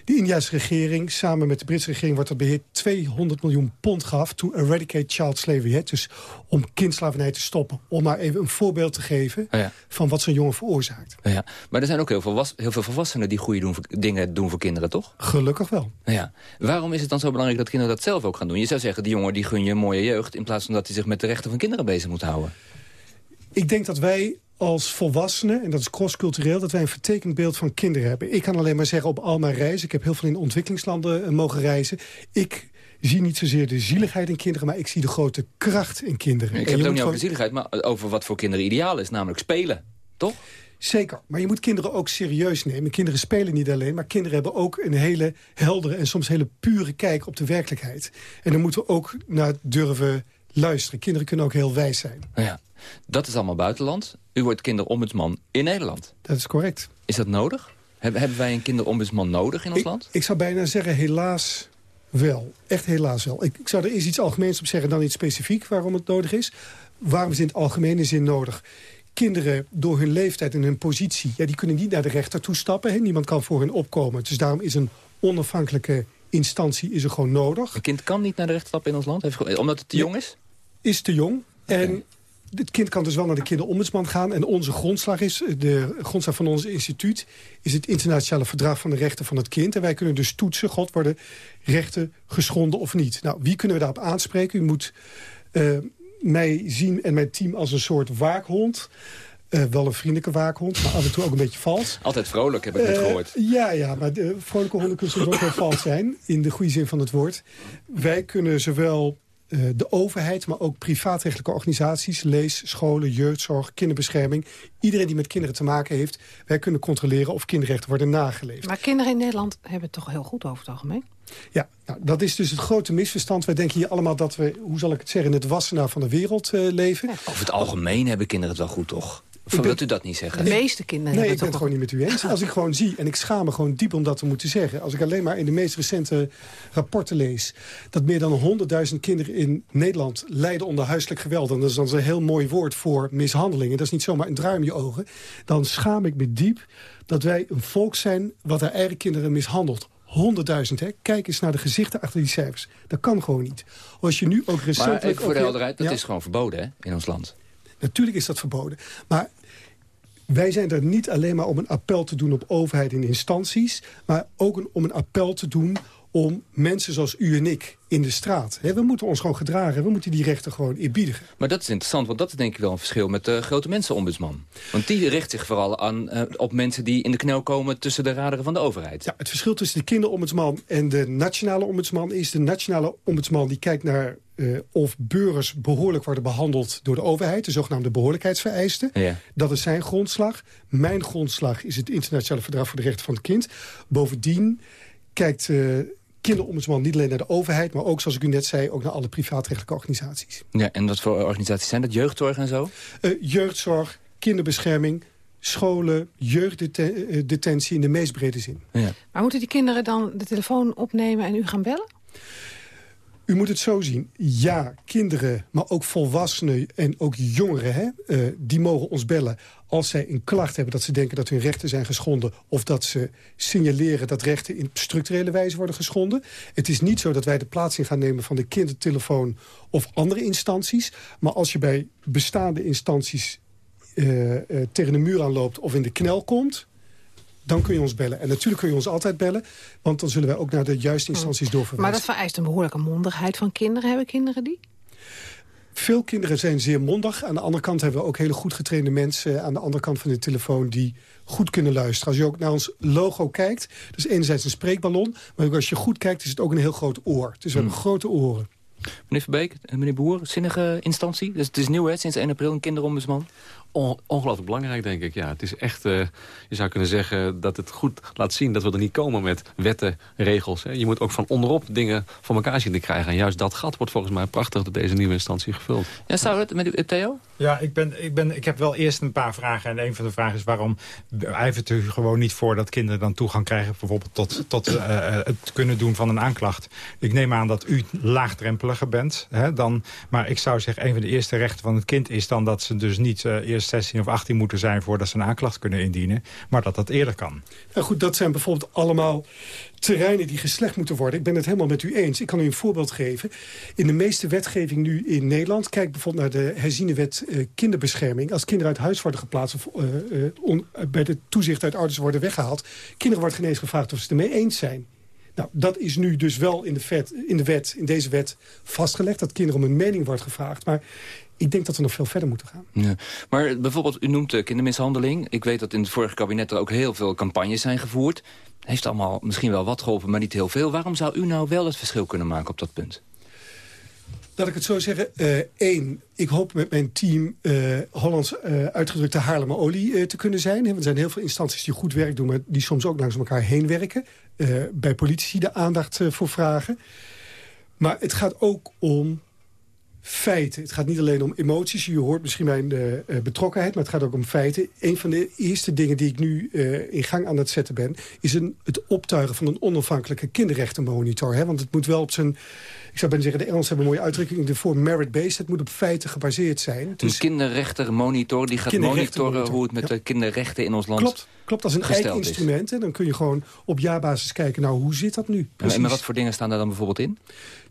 de Indiase regering, samen met de Britse regering... wordt dat beheerd 200 miljoen pond gaf to eradicate child slavery. Hè? Dus om kindslavernij te stoppen. Om maar even een voorbeeld te geven oh ja. van wat zo'n jongen veroorzaakt. Oh ja. Maar er zijn ook heel veel, heel veel volwassenen die goede doen, dingen doen voor kinderen, toch? Gelukkig wel. Ja. Waarom is het dan zo belangrijk dat kinderen dat zelf ook gaan doen? Je zou zeggen, die jongen die gun je een mooie jeugd... in plaats van dat hij zich met de rechten van kinderen bezig moet houden. Ik denk dat wij als volwassenen, en dat is crosscultureel... dat wij een vertekend beeld van kinderen hebben. Ik kan alleen maar zeggen op al mijn reizen... ik heb heel veel in ontwikkelingslanden uh, mogen reizen... ik zie niet zozeer de zieligheid in kinderen... maar ik zie de grote kracht in kinderen. Ik en heb het ook niet over zieligheid, maar over wat voor kinderen ideaal is. Namelijk spelen, toch? Zeker, maar je moet kinderen ook serieus nemen. Kinderen spelen niet alleen, maar kinderen hebben ook een hele heldere... en soms hele pure kijk op de werkelijkheid. En daar moeten we ook naar durven luisteren. Kinderen kunnen ook heel wijs zijn. Ja. Dat is allemaal buitenland. U wordt kinderombudsman in Nederland. Dat is correct. Is dat nodig? Hebben wij een kinderombudsman nodig in ons ik, land? Ik zou bijna zeggen helaas wel. Echt helaas wel. Ik, ik zou er eerst iets algemeens op zeggen dan iets specifiek waarom het nodig is. Waarom is het in het algemene zin nodig? Kinderen door hun leeftijd en hun positie... Ja, die kunnen niet naar de rechter toestappen. Hè? Niemand kan voor hen opkomen. Dus daarom is een onafhankelijke instantie is er gewoon nodig. Een kind kan niet naar de rechter stappen in ons land? Omdat het te jong is? Is te jong. Okay. En het kind kan dus wel naar de kinderombudsman gaan. En onze grondslag is, de grondslag van ons instituut... is het internationale verdrag van de rechten van het kind. En wij kunnen dus toetsen, god, worden rechten geschonden of niet. Nou, wie kunnen we daarop aanspreken? U moet uh, mij zien en mijn team als een soort waakhond... Uh, wel een vriendelijke waakhond, maar af en toe ook een beetje vals. Altijd vrolijk, heb ik net uh, gehoord. Ja, ja, maar de vrolijke honden kunnen soms ook wel vals zijn. In de goede zin van het woord. Wij kunnen zowel uh, de overheid, maar ook privaatrechtelijke organisaties... lees, scholen, jeugdzorg, kinderbescherming... iedereen die met kinderen te maken heeft... wij kunnen controleren of kinderrechten worden nageleefd. Maar kinderen in Nederland hebben het toch heel goed over het algemeen? Ja, nou, dat is dus het grote misverstand. Wij denken hier allemaal dat we, hoe zal ik het zeggen... in het wassenaar van de wereld uh, leven. Over het algemeen hebben kinderen het wel goed, toch? Of ben, wilt u dat niet zeggen? De meeste kinderen Nee, ik ben het gewoon niet met u eens. Als ik gewoon zie, en ik schaam me gewoon diep om dat te moeten zeggen... als ik alleen maar in de meest recente rapporten lees... dat meer dan 100.000 kinderen in Nederland lijden onder huiselijk geweld... en dat is dan een heel mooi woord voor mishandelingen... dat is niet zomaar een druim je ogen... dan schaam ik me diep dat wij een volk zijn... wat haar eigen kinderen mishandelt. 100.000, hè? Kijk eens naar de gezichten achter die cijfers. Dat kan gewoon niet. Als je nu ook recentelijk... Maar even voor de helderheid, dat is gewoon verboden hè, in ons land. Natuurlijk is dat verboden. Maar wij zijn er niet alleen maar om een appel te doen op overheid en instanties... maar ook om een appel te doen om mensen zoals u en ik in de straat. we moeten ons gewoon gedragen. We moeten die rechten gewoon eerbiedigen. Maar dat is interessant, want dat is denk ik wel een verschil met de grote mensenombudsman. Want die richt zich vooral aan, uh, op mensen die in de knel komen tussen de raderen van de overheid. Ja, het verschil tussen de kinderombudsman en de nationale ombudsman is... de nationale ombudsman die kijkt naar uh, of burgers behoorlijk worden behandeld door de overheid. De zogenaamde behoorlijkheidsvereisten. Ja. Dat is zijn grondslag. Mijn grondslag is het internationale verdrag voor de rechten van het kind. Bovendien kijkt uh, kinderombudsman niet alleen naar de overheid... maar ook, zoals ik u net zei, ook naar alle privaatrechtelijke organisaties. Ja, en wat voor organisaties zijn dat? Jeugdzorg en zo? Uh, jeugdzorg, kinderbescherming, scholen, jeugddetentie in de meest brede zin. Ja. Maar moeten die kinderen dan de telefoon opnemen en u gaan bellen? U moet het zo zien. Ja, kinderen, maar ook volwassenen en ook jongeren... Hè, uh, die mogen ons bellen als zij een klacht hebben... dat ze denken dat hun rechten zijn geschonden... of dat ze signaleren dat rechten in structurele wijze worden geschonden. Het is niet zo dat wij de plaats in gaan nemen van de kindertelefoon... of andere instanties. Maar als je bij bestaande instanties uh, uh, tegen de muur aanloopt... of in de knel komt dan kun je ons bellen. En natuurlijk kun je ons altijd bellen, want dan zullen wij ook naar de juiste instanties oh. doorverwijzen. Maar dat vereist een behoorlijke mondigheid van kinderen. Hebben kinderen die? Veel kinderen zijn zeer mondig. Aan de andere kant hebben we ook hele goed getrainde mensen... aan de andere kant van de telefoon die goed kunnen luisteren. Als je ook naar ons logo kijkt, dus enerzijds een spreekballon... maar ook als je goed kijkt is het ook een heel groot oor. Dus we hebben hmm. grote oren. Meneer Verbeek, meneer Boer, zinnige instantie. Dus het is nieuw, hè, sinds 1 april een kinderombudsman ongelooflijk belangrijk, denk ik. Ja, het is echt, uh, je zou kunnen zeggen dat het goed laat zien... dat we er niet komen met wetten, regels. Hè. Je moet ook van onderop dingen van elkaar zien te krijgen. En juist dat gat wordt volgens mij prachtig door deze nieuwe instantie gevuld. Ja, zou het met u, Theo? Ja, ik, ben, ik, ben, ik heb wel eerst een paar vragen. En een van de vragen is waarom ijvert u gewoon niet voor... dat kinderen dan toegang krijgen bijvoorbeeld tot, tot uh, het kunnen doen van een aanklacht. Ik neem aan dat u laagdrempeliger bent. Hè, dan, maar ik zou zeggen, een van de eerste rechten van het kind is dan... dat ze dus niet uh, eerst 16 of 18 moeten zijn... voordat ze een aanklacht kunnen indienen. Maar dat dat eerder kan. Nou goed, dat zijn bijvoorbeeld allemaal terreinen die geslecht moeten worden. Ik ben het helemaal met u eens. Ik kan u een voorbeeld geven. In de meeste wetgeving nu in Nederland... kijk bijvoorbeeld naar de herziene wet uh, kinderbescherming. Als kinderen uit huis worden geplaatst... of uh, on, bij de toezicht uit ouders worden weggehaald... kinderen wordt geen eens gevraagd of ze het ermee eens zijn. Nou, dat is nu dus wel in de, vet, in de wet, in deze wet vastgelegd... dat kinderen om een mening wordt gevraagd. Maar ik denk dat we nog veel verder moeten gaan. Ja. Maar bijvoorbeeld, u noemt kindermishandeling. Ik weet dat in het vorige kabinet er ook heel veel campagnes zijn gevoerd. Heeft allemaal misschien wel wat geholpen, maar niet heel veel. Waarom zou u nou wel het verschil kunnen maken op dat punt? Laat ik het zo zeggen. Eén, uh, ik hoop met mijn team uh, Hollands uh, uitgedrukte Haarlemmer olie te kunnen zijn. Er zijn heel veel instanties die goed werk doen... maar die soms ook langs elkaar heen werken. Bij politici de aandacht voor vragen. Maar het gaat ook om feiten. Het gaat niet alleen om emoties. Je hoort misschien mijn uh, betrokkenheid, maar het gaat ook om feiten. Een van de eerste dingen die ik nu uh, in gang aan het zetten ben... is een, het optuigen van een onafhankelijke kinderrechtenmonitor. Hè? Want het moet wel op zijn... Ik zou bijna zeggen, de Engelsen hebben een mooie uitdrukking voor merit-based. Het moet op feiten gebaseerd zijn. Dus een kinderrechtenmonitor die gaat monitoren hoe het met de kinderrechten in ons land Klopt, klopt als een eigen instrument. Hè? Dan kun je gewoon op jaarbasis kijken, nou hoe zit dat nu? Precies. En wat voor dingen staan daar dan bijvoorbeeld in?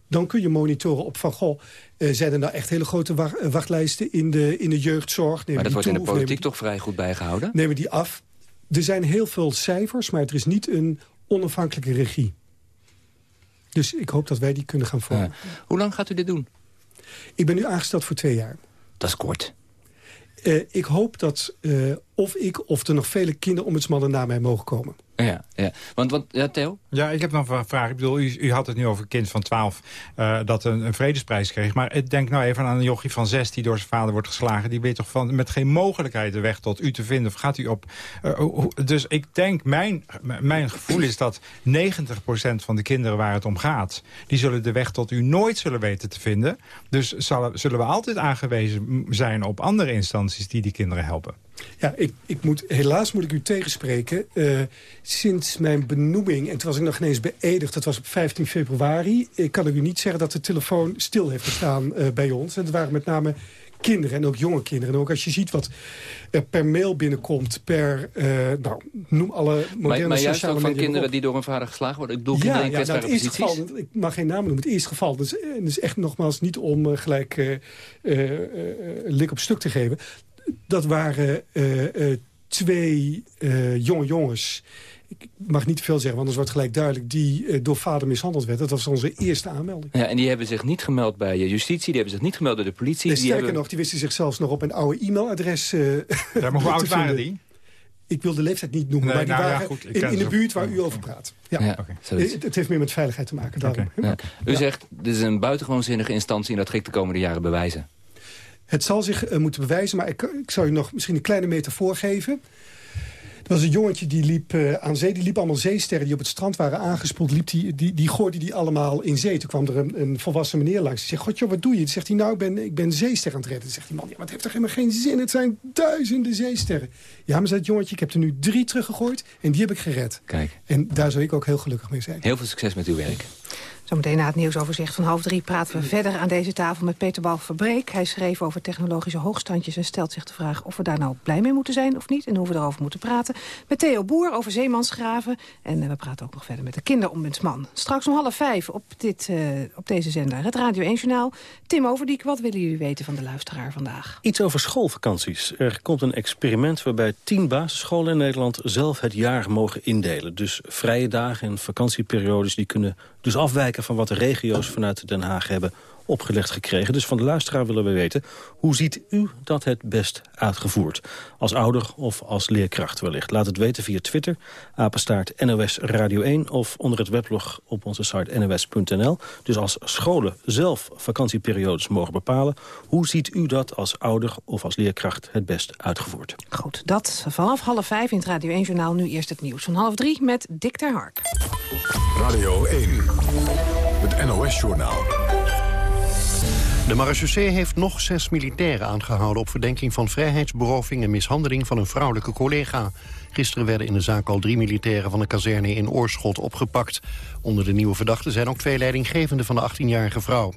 Dan kun je monitoren op van... goh, uh, zijn er nou echt hele grote eh, wachtlijsten in de, in de jeugdzorg? Nemen maar dat wordt in de politiek toch vrij goed bijgehouden? Nemen die af. Er zijn heel veel cijfers, maar er is niet een onafhankelijke regie. Dus ik hoop dat wij die kunnen gaan vormen. Hoe lang gaat u dit doen? Ik ben nu aangesteld voor twee jaar. Dat is kort. Uh, ik hoop dat uh, of ik of er nog vele kinderombudsmannen na mij mogen komen. Ja, ja. Want, want ja, Theo? Ja, ik heb nog een vraag. Ik bedoel, u, u had het nu over een kind van 12 uh, dat een, een, vredesprijs kreeg. Maar ik denk nou even aan een jochie van 6 die door zijn vader wordt geslagen. Die weet toch van met geen mogelijkheid de weg tot u te vinden. Of gaat u op... Uh, dus ik denk, mijn, mijn gevoel is dat 90% van de kinderen waar het om gaat... die zullen de weg tot u nooit zullen weten te vinden. Dus zal, zullen we altijd aangewezen zijn op andere instanties die die kinderen helpen. Ja, ik, ik moet, helaas moet ik u tegenspreken. Uh, sinds mijn benoeming, en toen was ik nog ineens beëdigd... dat was op 15 februari... Ik kan ik u niet zeggen dat de telefoon stil heeft gestaan uh, bij ons. En het waren met name kinderen en ook jonge kinderen. En ook als je ziet wat er per mail binnenkomt, per, uh, nou, noem alle moderne maar, maar juist ook van kinderen die door een vader geslagen worden? Ik bedoel, ja, ja, nou, het eerste geval, ik mag geen naam noemen, het eerste geval. Dus, is echt nogmaals niet om uh, gelijk uh, lik op stuk te geven dat waren uh, uh, twee uh, jonge jongens. Ik mag niet te veel zeggen, want anders wordt gelijk duidelijk... die door vader mishandeld werd. Dat was onze eerste aanmelding. Ja, en die hebben zich niet gemeld bij justitie. Die hebben zich niet gemeld bij de politie. En die sterker hebben... nog, die wisten zich zelfs nog op een oude e-mailadres Ja, maar hoe oud waren die? Ik wil de leeftijd niet noemen, Nee, maar die nou ja, waren goed, in, de buurt waar u over praat. Ja. Ja, het, het heeft meer met veiligheid te maken. Daarom. Ja. U zegt, dit is een buitengewoon zinnige instantie... en dat ga ik de komende jaren bewijzen. Het zal zich uh, moeten bewijzen, maar ik, ik zou u nog misschien een kleine metafoor geven. Er was een jongetje die liep uh, aan zee. Die liep allemaal zeesterren die op het strand waren aangespoeld. Liep die, die, die gooide die allemaal in zee. Toen kwam er een, een volwassen meneer langs. Die zegt, god joh, wat doe je? Dan zegt hij, nou, ik ben, ik ben zeesterren aan het redden. Dan zegt die man, ja, maar het heeft toch helemaal geen zin? Het zijn duizenden zeesterren. Ja, maar zei het jongetje, ik heb er nu drie teruggegooid. En die heb ik gered. Kijk. En daar zou ik ook heel gelukkig mee zijn. Heel veel succes met uw werk. Zometeen na het nieuwsoverzicht van half drie praten we verder aan deze tafel met Peter Bal Verbreek. Hij schreef over technologische hoogstandjes en stelt zich de vraag of we daar nou blij mee moeten zijn of niet. En hoe we erover moeten praten. Met Theo Boer over zeemansgraven. En we praten ook nog verder met de kinderombudsman. Straks om half vijf op, dit, uh, op deze zender, het Radio 1 Journaal. Tim Overdiek, wat willen jullie weten van de luisteraar vandaag? Iets over schoolvakanties. Er komt een experiment waarbij tien basisscholen in Nederland zelf het jaar mogen indelen. Dus vrije dagen en vakantieperiodes die kunnen dus afwijken van wat de regio's vanuit Den Haag hebben opgelegd gekregen. Dus van de luisteraar willen we weten, hoe ziet u dat het best uitgevoerd? Als ouder of als leerkracht wellicht. Laat het weten via Twitter, apenstaart NOS Radio 1... of onder het weblog op onze site nos.nl. Dus als scholen zelf vakantieperiodes mogen bepalen... hoe ziet u dat als ouder of als leerkracht het best uitgevoerd? Goed, dat vanaf half vijf in het Radio 1 Journaal. Nu eerst het nieuws van half drie met Dick ter Hark. Radio 1, het NOS-journaal. De marechaussee heeft nog zes militairen aangehouden... op verdenking van vrijheidsberoving en mishandeling van een vrouwelijke collega. Gisteren werden in de zaak al drie militairen van de kazerne in Oorschot opgepakt. Onder de nieuwe verdachten zijn ook twee leidinggevenden van de 18-jarige vrouw.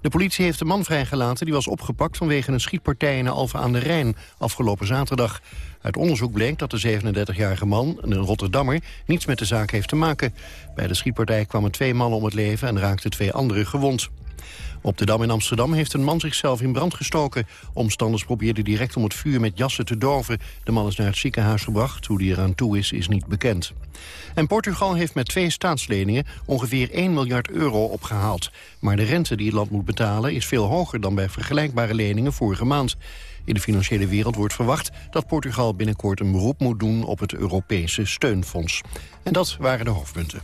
De politie heeft de man vrijgelaten die was opgepakt vanwege een schietpartij in Alphen aan de Rijn afgelopen zaterdag. Uit onderzoek bleek dat de 37-jarige man, een Rotterdammer, niets met de zaak heeft te maken. Bij de schietpartij kwamen twee mannen om het leven en raakten twee anderen gewond. Op de Dam in Amsterdam heeft een man zichzelf in brand gestoken. Omstanders probeerden direct om het vuur met jassen te doven. De man is naar het ziekenhuis gebracht. Hoe die eraan toe is, is niet bekend. En Portugal heeft met twee staatsleningen ongeveer 1 miljard euro opgehaald. Maar de rente die het land moet betalen is veel hoger dan bij vergelijkbare leningen vorige maand. In de financiële wereld wordt verwacht dat Portugal binnenkort een beroep moet doen op het Europese steunfonds. En dat waren de hoofdpunten.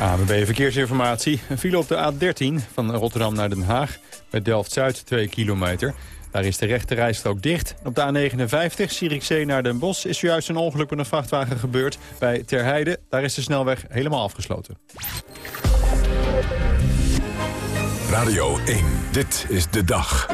ABB Verkeersinformatie. Een file op de A13 van Rotterdam naar Den Haag. Bij Delft-Zuid 2 kilometer. Daar is de rechte rijstrook dicht. Op de A59, Zierikzee naar Den Bosch... is zojuist een ongeluk met een vrachtwagen gebeurd. Bij Terheide, daar is de snelweg helemaal afgesloten. Radio 1, dit is de dag.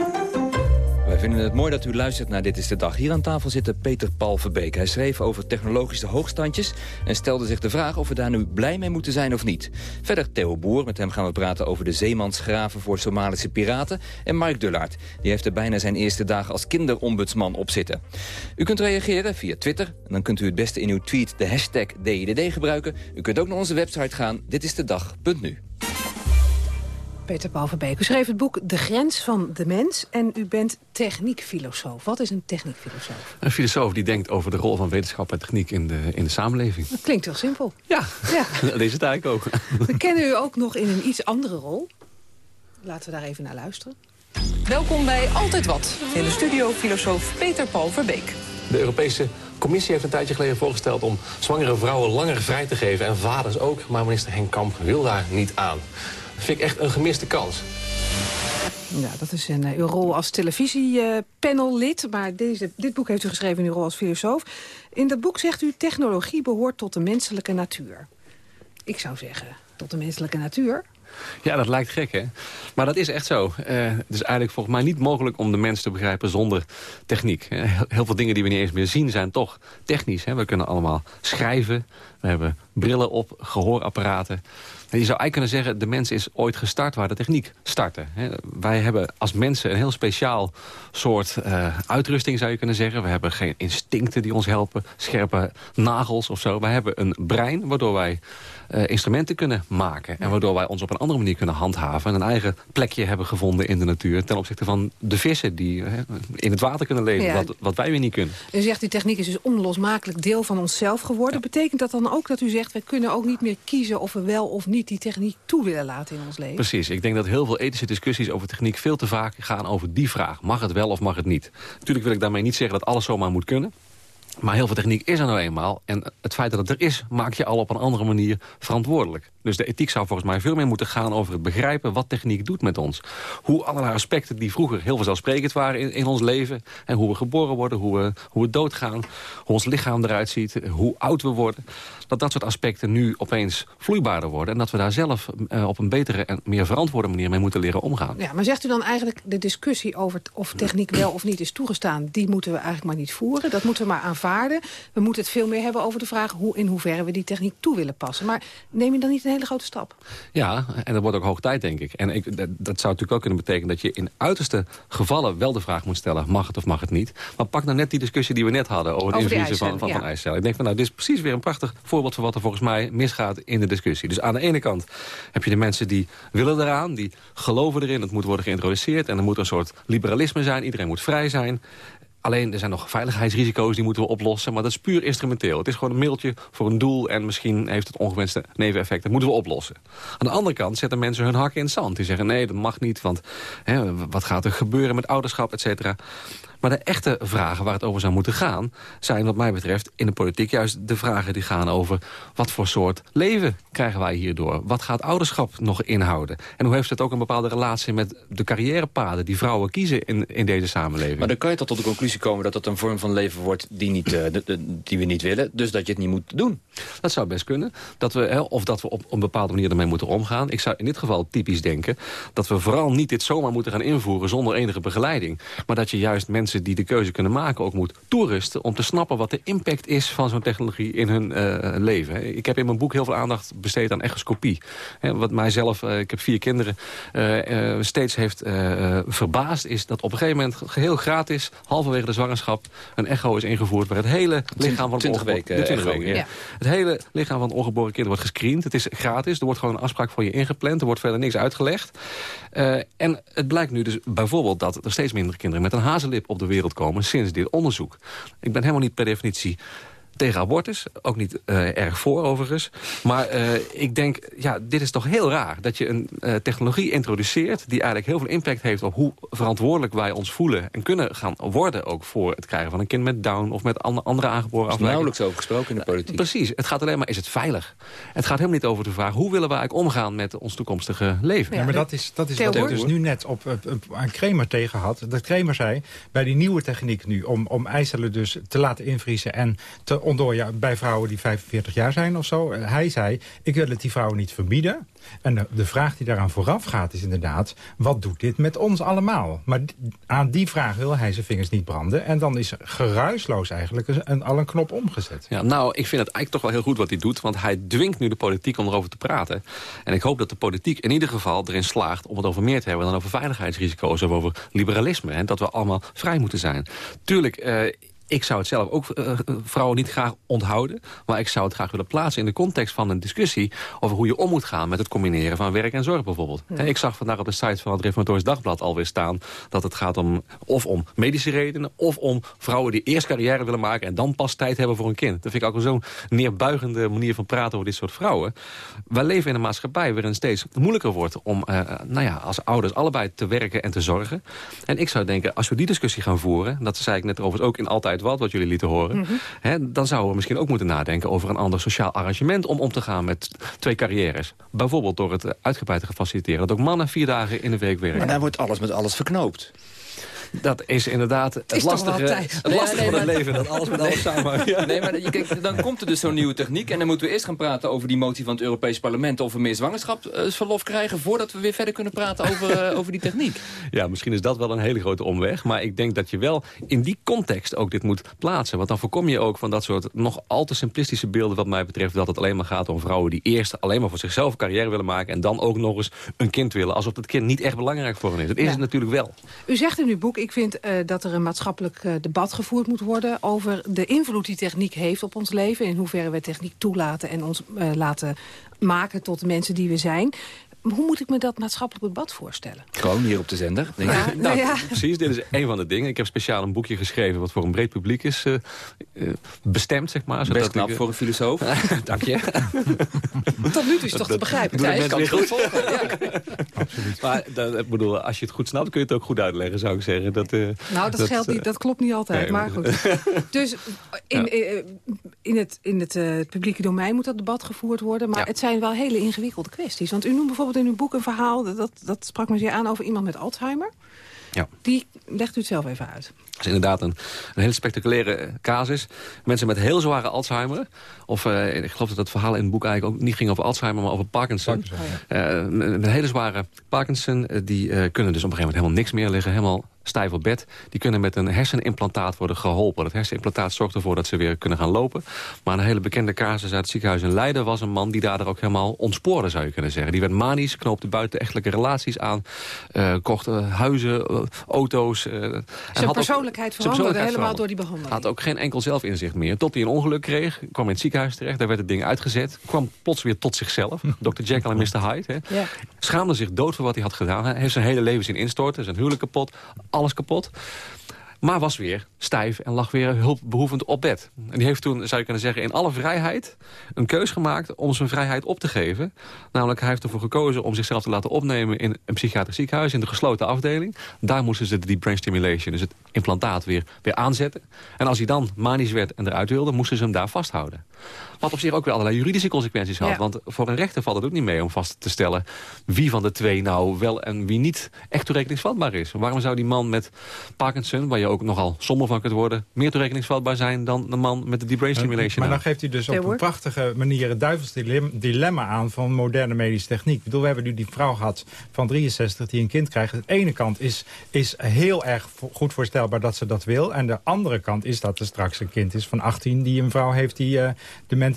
Vinden het mooi dat u luistert naar Dit is de Dag. Hier aan tafel zit Peter Paul Verbeek. Hij schreef over technologische hoogstandjes... en stelde zich de vraag of we daar nu blij mee moeten zijn of niet. Verder Theo Boer, met hem gaan we praten over de zeemansgraven... voor Somalische piraten. En Mark Dullaert, die heeft er bijna zijn eerste dagen... als kinderombudsman op zitten. U kunt reageren via Twitter. En dan kunt u het beste in uw tweet de hashtag DIDD gebruiken. U kunt ook naar onze website gaan, ditistedag.nu. Peter Paul Verbeek, u schreef het boek De Grens van de Mens... en u bent techniekfilosoof. Wat is een techniekfilosoof? Een filosoof die denkt over de rol van wetenschap en techniek in de, in de samenleving. Dat klinkt heel simpel. Ja, ja. dat is het eigenlijk ook. We kennen u ook nog in een iets andere rol. Laten we daar even naar luisteren. Welkom bij Altijd Wat. In de studio filosoof Peter Paul Verbeek. De Europese Commissie heeft een tijdje geleden voorgesteld om zwangere vrouwen langer vrij te geven. En vaders ook, maar minister Henk Kamp wil daar niet aan. Dat vind ik echt een gemiste kans. Ja, dat is een, uh, uw rol als televisiepanellid. maar deze, dit boek heeft u geschreven in uw rol als filosoof. In dat boek zegt u, technologie behoort tot de menselijke natuur. Ik zou zeggen, tot de menselijke natuur. Ja, dat lijkt gek, hè? Maar dat is echt zo. Uh, het is eigenlijk volgens mij niet mogelijk om de mens te begrijpen zonder techniek. Heel veel dingen die we niet eens meer zien zijn toch technisch. Hè? We kunnen allemaal schrijven, we hebben brillen op, gehoorapparaten. Je zou eigenlijk kunnen zeggen, de mens is ooit gestart waar de techniek startte. Wij hebben als mensen een heel speciaal soort uh, uitrusting, zou je kunnen zeggen. We hebben geen instincten die ons helpen, scherpe nagels of zo. Wij hebben een brein waardoor wij uh, instrumenten kunnen maken. En waardoor wij ons op een andere manier kunnen handhaven... en een eigen plekje hebben gevonden in de natuur... ten opzichte van de vissen die uh, in het water kunnen leven, wat, wat wij weer niet kunnen. U zegt, die techniek is dus onlosmakelijk deel van onszelf geworden. Betekent dat dan ook dat u zegt... we kunnen ook niet meer kiezen of we wel of niet die techniek toe willen laten in ons leven? Precies. Ik denk dat heel veel ethische discussies over techniek... veel te vaak gaan over die vraag. Mag het wel of mag het niet? Natuurlijk wil ik daarmee niet zeggen dat alles zomaar moet kunnen... Maar heel veel techniek is er nou eenmaal. En het feit dat het er is, maak je al op een andere manier verantwoordelijk. Dus de ethiek zou volgens mij veel meer moeten gaan over het begrijpen... wat techniek doet met ons. Hoe allerlei aspecten die vroeger heel vanzelfsprekend waren in, in ons leven... en hoe we geboren worden, hoe we, hoe we doodgaan... hoe ons lichaam eruit ziet, hoe oud we worden... dat dat soort aspecten nu opeens vloeibaarder worden... en dat we daar zelf uh, op een betere en meer verantwoorde manier mee moeten leren omgaan. Ja, maar zegt u dan eigenlijk de discussie over of techniek wel of niet is toegestaan... die moeten we eigenlijk maar niet voeren, dat moeten we maar aanvaarden. We moeten het veel meer hebben over de vraag... hoe in hoeverre we die techniek toe willen passen. Maar neem je dan niet een hele grote stap. Ja, en dat wordt ook hoog tijd, denk ik. En ik, dat, dat, zou natuurlijk ook kunnen betekenen dat je in uiterste gevallen wel de vraag moet stellen... mag het of mag het niet? Maar pak nou net die discussie die we net hadden over, over het invriezen van, van, ja. van ijscellen. Ik denk van nou, dit is precies weer een prachtig voorbeeld van wat er volgens mij misgaat in de discussie. Dus aan de ene kant heb je de mensen die willen eraan, die geloven erin, het moet worden geïntroduceerd... en er moet een soort liberalisme zijn, iedereen moet vrij zijn. Alleen, er zijn nog veiligheidsrisico's die moeten we oplossen. Maar dat is puur instrumenteel. Het is gewoon een mailtje voor een doel... en misschien heeft het ongewenste neveneffecten. Dat moeten we oplossen. Aan de andere kant zetten mensen hun hakken in het zand. Die zeggen, nee, dat mag niet, want hè, wat gaat er gebeuren met ouderschap, et cetera. Maar de echte vragen waar het over zou moeten gaan... zijn wat mij betreft in de politiek juist de vragen die gaan over... wat voor soort leven krijgen wij hierdoor? Wat gaat ouderschap nog inhouden? En hoe heeft het ook een bepaalde relatie met de carrièrepaden... die vrouwen kiezen in, in deze samenleving? Maar dan kan je toch tot de conclusie komen dat het een vorm van leven wordt... die, niet, uh, de, de, die we niet willen, dus dat je het niet moet doen. Dat zou best kunnen. Dat we, of dat we op een bepaalde manier ermee moeten omgaan. Ik zou in dit geval typisch denken... dat we vooral niet dit zomaar moeten gaan invoeren zonder enige begeleiding. Maar dat je juist mensen die de keuze kunnen maken ook moet toerusten... om te snappen wat de impact is van zo'n technologie in hun uh, leven. Ik heb in mijn boek heel veel aandacht besteed aan echoscopie. wat mijzelf, uh, ik heb vier kinderen, uh, steeds heeft verbaasd... is dat op een gegeven moment geheel gratis, halverwege de zwangerschap... een echo is ingevoerd waar het hele lichaam van... 20 weken, 20 weken ja. Het hele lichaam van het ongeboren kind wordt gescreend. Het is gratis, er wordt gewoon een afspraak voor je ingepland. Er wordt verder niks uitgelegd. en het blijkt nu dus bijvoorbeeld dat er steeds minder kinderen... met een hazenlip op de wereld komen sinds dit onderzoek. Ik ben helemaal niet per definitie tegen abortus. Ook niet uh, erg voor overigens. Maar uh, ik denk, ja, dit is toch heel raar. Dat je een uh, technologie introduceert die eigenlijk heel veel impact heeft... op hoe verantwoordelijk wij ons voelen en kunnen gaan worden... ook voor het krijgen van een kind met Down of met andere aangeboren afwijkingen. nauwelijks over gesproken in de politiek. Precies. Het gaat alleen maar, is het veilig? Het gaat helemaal niet over de vraag... hoe willen we eigenlijk omgaan met ons toekomstige leven? Ja, maar dat is, dat is wat ik dus nu net op, op, op, aan Kremer tegen had. Dat Kremer zei, bij die nieuwe techniek nu... om, om eicellen dus te laten invriezen en te ontdooien bij vrouwen die 45 jaar zijn of zo. Hij zei, ik wil het die vrouwen niet verbieden. En de, vraag die daaraan vooraf gaat is inderdaad... wat doet dit met ons allemaal? Maar aan die vraag wil hij zijn vingers niet branden. En dan is geruisloos eigenlijk een, al een knop omgezet. Ja, nou, ik vind het eigenlijk toch wel heel goed wat hij doet. Want hij dwingt nu de politiek om erover te praten. En ik hoop dat de politiek in ieder geval erin slaagt... om het over meer te hebben dan over veiligheidsrisico's... of over liberalisme. En dat we allemaal vrij moeten zijn. Tuurlijk... Uh, ik zou het zelf ook uh, vrouwen niet graag onthouden. Maar ik zou het graag willen plaatsen in de context van een discussie... over hoe je om moet gaan met het combineren van werk en zorg bijvoorbeeld. Ik zag vandaag op de site van het Reformatorisch Dagblad alweer staan... dat het gaat om of om medische redenen... of om vrouwen die eerst carrière willen maken... en dan pas tijd hebben voor een kind. Dat vind ik ook zo'n neerbuigende manier van praten over dit soort vrouwen. Wij leven in een maatschappij waarin het steeds moeilijker wordt... om uh, nou ja, als ouders allebei te werken en te zorgen. En ik zou denken, als we die discussie gaan voeren... dat zei ik net overigens ook in Altijd Wat, wat jullie lieten horen... Mhm. hè, dan zouden we misschien ook moeten nadenken over een ander sociaal arrangement... om om te gaan met twee carrières. Bijvoorbeeld door het uitgebreid te faciliteren... dat ook mannen vier dagen in de week werken. Maar daar wordt alles met alles verknoopt. Dat is inderdaad het, is lastige, het lastige van het leven. Dat alles met alles samen. Ja. Nee, maar kijk, dan komt er dus zo'n nieuwe techniek. En dan moeten we eerst gaan praten over die motie van het Europees Parlement... of we meer zwangerschapsverlof krijgen... voordat we weer verder kunnen praten over, eh, over die techniek. Ja, misschien is dat wel een hele grote omweg. Maar ik denk dat je wel in die context ook dit moet plaatsen. Want dan voorkom je ook van dat soort nog al te simplistische beelden... wat mij betreft dat het alleen maar gaat om vrouwen... die eerst alleen maar voor zichzelf carrière willen maken... en dan ook nog eens een kind willen. Alsof het kind niet echt belangrijk voor hen is. Dat is het natuurlijk wel. U zegt in uw boek, ik vind uh, dat er een maatschappelijk uh, debat gevoerd moet worden... over de invloed die techniek heeft op ons leven... in hoeverre we techniek toelaten en ons uh, laten maken tot de mensen die we zijn hoe moet ik me dat maatschappelijk debat voorstellen? Gewoon hier op de zender. Denk ja, nou, ja. Precies, dit is een van de dingen. Ik heb speciaal een boekje geschreven... wat voor een breed publiek is uh, uh, bestemd, zeg maar. Best knap ik, voor een filosoof. Dank je. Tot nu toe is het toch te begrijpen, Thijs? Ik kan het goed volgen. Ja. Absoluut. Maar dat, ik bedoel, als je het goed snapt, kun je het ook goed uitleggen, zou ik zeggen. Dat, uh, nou, dat, dat, geldt niet, dat klopt niet altijd, nee, maar goed. dus in, ja. in het, in het publieke domein moet dat debat gevoerd worden. Maar het zijn wel hele ingewikkelde kwesties. Want u noemt bijvoorbeeld in uw boek een verhaal, dat, dat sprak me zeer aan over iemand met Alzheimer. Ja. Die legt u het zelf even uit. Dat is inderdaad een, een hele spectaculaire casus. Mensen met heel zware Alzheimer. Of uh, ik geloof dat het verhaal in het boek eigenlijk ook niet ging over Alzheimer, maar over Parkinson. Parkinson uh, met een hele zware Parkinson. Uh, die kunnen dus op een gegeven moment helemaal niks meer liggen. Helemaal stijf op bed. Die kunnen met een hersenimplantaat worden geholpen. Dat hersenimplantaat zorgt ervoor dat ze weer kunnen gaan lopen. Maar een hele bekende casus uit het ziekenhuis in Leiden... was een man die daardoor ook helemaal ontspoorde, zou je kunnen zeggen. Die werd manisch, knoopte buitenechtelijke relaties aan... Uh, kocht uh, huizen, uh, auto's. zijn persoonlijkheid veranderde helemaal door die behandeling. Had ook geen enkel zelfinzicht meer. Tot hij een ongeluk kreeg, kwam in het ziekenhuis terecht. Daar werd het ding uitgezet. Kwam plots weer tot zichzelf. Dr. Jekyll en Mr. Hyde. Hè. Ja. Schaamde zich dood voor wat hij had gedaan. Hij heeft zijn hele leven zien instorten. Zijn huwelijk kapot alles kapot. Maar was weer stijf en lag weer hulpbehoevend op bed. En die heeft toen, zou je kunnen zeggen, in alle vrijheid... een keus gemaakt om zijn vrijheid op te geven. Namelijk, hij heeft ervoor gekozen om zichzelf te laten opnemen... in een psychiatrisch ziekenhuis, in de gesloten afdeling. Daar moesten ze de deep brain stimulation, dus het implantaat, weer, weer aanzetten. En als hij dan manisch werd en eruit wilde, moesten ze hem daar vasthouden. Wat op zich ook weer allerlei juridische consequenties had. Ja. Want voor een rechter valt het ook niet mee om vast te stellen... wie van de twee nou wel en wie niet echt toerekeningsvatbaar is. Waarom zou die man met Parkinson, waar je ook nogal somber van kunt worden... meer toerekeningsvatbaar zijn dan de man met de deep brain stimulation? Maar dan geeft hij dus op een prachtige manier het duivels dilemma aan... van moderne medische techniek. Ik bedoel, we hebben nu die vrouw gehad van 63 die een kind krijgt. De ene kant is, is heel erg goed voorstelbaar dat ze dat wil. En de andere kant is dat er straks een kind is van 18... die een vrouw heeft die uh,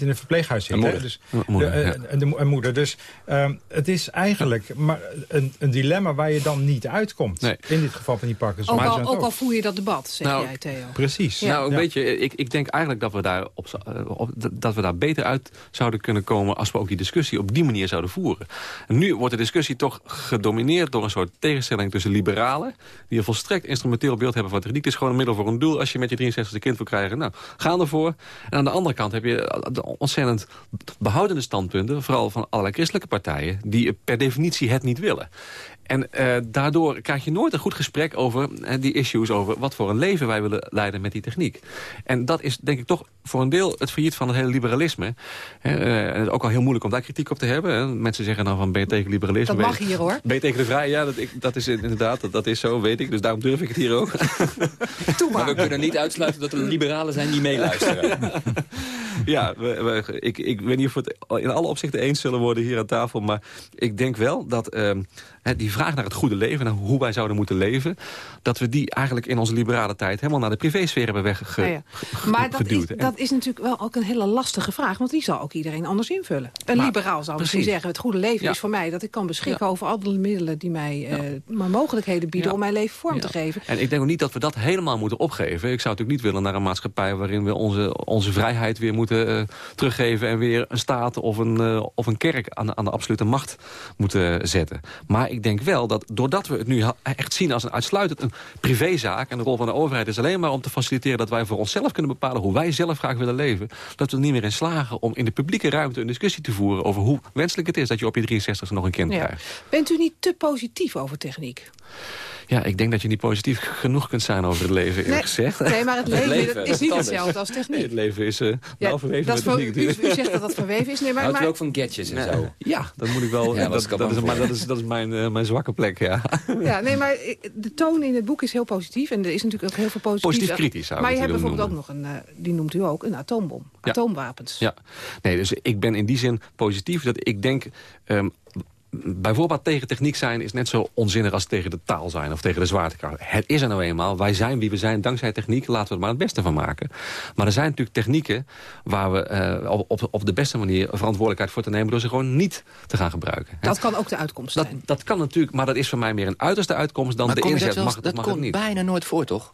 in een verpleeghuis zit. Een moeder. Dus, een moeder, de, uh, de, een moeder. Dus uh, het is eigenlijk maar een, een, dilemma waar je dan niet uitkomt. Nee. In dit geval van die Parkinson. Ook al, ook al voer je dat debat, zeg nou, jij Theo. Precies. Ja. Nou, weet je, ik, ik denk eigenlijk dat we, daar op, op, dat we daar beter uit zouden kunnen komen... als we ook die discussie op die manier zouden voeren. En nu wordt de discussie toch gedomineerd door een soort tegenstelling tussen liberalen... die een volstrekt instrumenteel beeld hebben van techniek. Het is gewoon een middel voor een doel. Als je met je 63 kind wil krijgen, nou, ga ervoor. En aan de andere kant heb je ontzettend behoudende standpunten... vooral van allerlei christelijke partijen... die per definitie het niet willen. En uh, daardoor krijg je nooit een goed gesprek over uh, die issues... over wat voor een leven wij willen leiden met die techniek. En dat is denk ik toch voor een deel het failliet van het hele liberalisme. Uh, het is ook al heel moeilijk om daar kritiek op te hebben. Hè. Mensen zeggen dan van ben je tegen liberalisme? Dat mag hier hoor. Ben je tegen de vrij? Ja, dat, ik, dat is inderdaad, dat, dat, is zo, weet ik. Dus daarom durf ik het hier ook. maar. maar we kunnen niet uitsluiten dat er liberalen zijn die meeluisteren. ja, ik, ik weet niet of we het in alle opzichten eens zullen worden hier aan tafel. Maar ik denk wel dat ehm, die vraag naar het goede leven... en hoe wij zouden moeten leven... dat we die eigenlijk in onze liberale tijd... helemaal naar de privésfeer hebben weggeduwd. ja, Maar dat is, dat is natuurlijk wel ook een hele lastige vraag... want die zal ook iedereen anders invullen. Een liberaal zou misschien zeggen... het goede leven is voor mij dat ik kan beschikken... over alle middelen die mij uh, maar mogelijkheden bieden... om mijn leven vorm te geven. En ik denk ook niet dat we dat helemaal moeten opgeven. Ik zou natuurlijk niet willen naar een maatschappij... waarin we onze, onze vrijheid weer moeten uh, teruggeven... en weer een staat of een, uh, of een kerk aan, aan de absolute macht moeten zetten. Maar ik denk wel dat doordat we het nu echt zien als een uitsluitend een privézaak... en de rol van de overheid is alleen maar om te faciliteren... dat wij voor onszelf kunnen bepalen hoe wij zelf graag willen leven... dat we er niet meer in slagen om in de publieke ruimte een discussie te voeren... over hoe wenselijk het is dat je op je 63 nog een kind krijgt. Bent u niet te positief over techniek? Ja, ik denk dat je niet positief genoeg kunt zijn over het leven, eerlijk nee, gezegd. Nee, maar het leven, is niet hetzelfde als techniek. het leven is uh, ja, wel verweven met techniek u, u, zegt dat dat verweven is. Nee, maar, Houdt u ook van gadgets en zo? Ja, dat moet ik wel. Ja, dat, dat, is, maar dat is, dat is mijn, uh, mijn zwakke plek, ja. Ja, nee, maar de toon in het boek is heel positief. En er is natuurlijk ook heel veel positief. Positief kritisch Maar je hebt bijvoorbeeld ook nog een, uh, die noemt u ook, een atoombom. Ja. Atoomwapens. Ja, nee, dus ik ben in die zin positief dat ik denk... Um, bijvoorbeeld tegen techniek zijn is net zo onzinnig als tegen de taal zijn of tegen de zwaartekracht. Het is er nou eenmaal. Wij zijn wie we zijn dankzij techniek. Laten we er maar het beste van maken. Maar er zijn natuurlijk technieken waar we uh, op, op de beste manier verantwoordelijkheid voor te nemen door ze gewoon niet te gaan gebruiken. Dat kan ook de uitkomst dat, zijn. Dat kan natuurlijk, maar dat is voor mij meer een uiterste uitkomst dan maar de inzet. Dat, mag, dat mag komt bijna nooit voor, toch?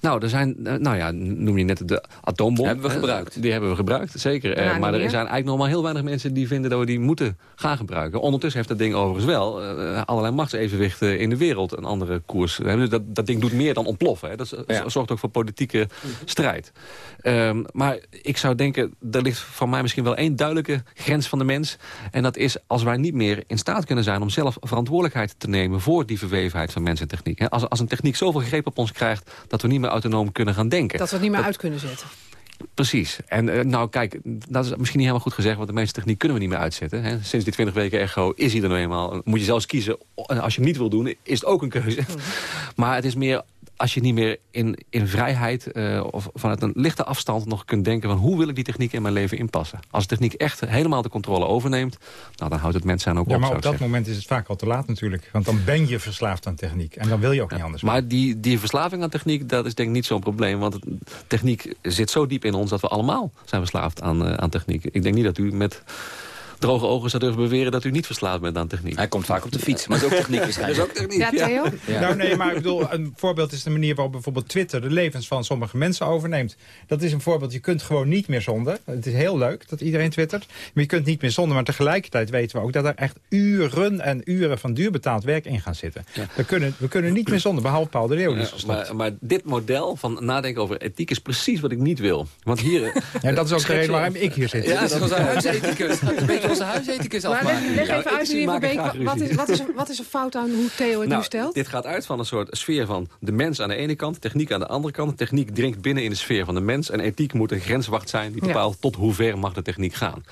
Nou, er zijn, nou ja, noem je net de atoombom. hebben we gebruikt. Die hebben we gebruikt, zeker. Nou, maar er zijn eigenlijk nog maar heel weinig mensen die vinden dat we die moeten gaan gebruiken. Ondertussen heeft dat ding overigens wel uh, allerlei machtsevenwichten in de wereld een andere koers. Dus dat, dat ding doet meer dan ontploffen. Hè. Dat ja. zorgt ook voor politieke strijd. Um, maar ik zou denken, er ligt voor mij misschien wel één duidelijke grens van de mens. En dat is als wij niet meer in staat kunnen zijn om zelf verantwoordelijkheid te nemen voor die verwevenheid van mens en techniek. Hè. Als, als een techniek zoveel greep op ons krijgt dat we niet meer autonoom kunnen gaan denken. Dat we het niet meer uit kunnen zetten. Precies. En uh, nou kijk, dat is misschien niet helemaal goed gezegd... want de meeste techniek kunnen we niet meer uitzetten. Hè. Sinds die 20 weken echo is hij er nou eenmaal. Moet je zelfs kiezen. En als je hem niet wil doen, is het ook een keuze. Mm -hmm. Maar het is meer als je niet meer in, in vrijheid uh, of vanuit een lichte afstand nog kunt denken... van hoe wil ik die techniek in mijn leven inpassen. Als de techniek echt helemaal de controle overneemt... Nou, dan houdt het mens zijn ook ja, op. Maar op dat moment is het vaak al te laat natuurlijk. Want dan ben je verslaafd aan techniek. En dan wil je ook ja, niet anders. Maar die, die verslaving aan techniek, dat is denk ik niet zo'n probleem. Want techniek zit zo diep in ons dat we allemaal zijn verslaafd aan, uh, aan techniek. Ik denk niet dat u met droge ogen zou durven beweren dat u niet verslaafd bent aan techniek. Hij komt vaak op de fiets, maar dat is ook techniek waarschijnlijk. Dat is ook techniek. Ja, Theo? Ja. Nou nee, maar ik bedoel, een voorbeeld is de manier waarop bijvoorbeeld Twitter de levens van sommige mensen overneemt. Dat is een voorbeeld, je kunt gewoon niet meer zonder. Het is heel leuk dat iedereen twittert, maar je kunt niet meer zonder. Maar tegelijkertijd weten we ook dat er echt uren en uren van duur betaald werk in gaan zitten. Ja. We, kunnen, we kunnen niet meer zonder, behalve Paul de Leeuw. Ja, maar, maar dit model van nadenken over ethiek is precies wat ik niet wil. Want hier... ja, dat is ook de reden waarom ik hier zit. Ja, dat is onze huisethicus. Een beetje onze huisethicus maar leg, leg even uit, meneer Verbeek, wat is, wat, is, wat is er fout aan hoe Theo het nou, nu stelt? Dit gaat uit van een soort sfeer van de mens aan de ene kant... techniek aan de andere kant. Techniek dringt binnen in de sfeer van de mens... en ethiek moet een grenswacht zijn die bepaalt ja. tot hoe ver mag de techniek gaan.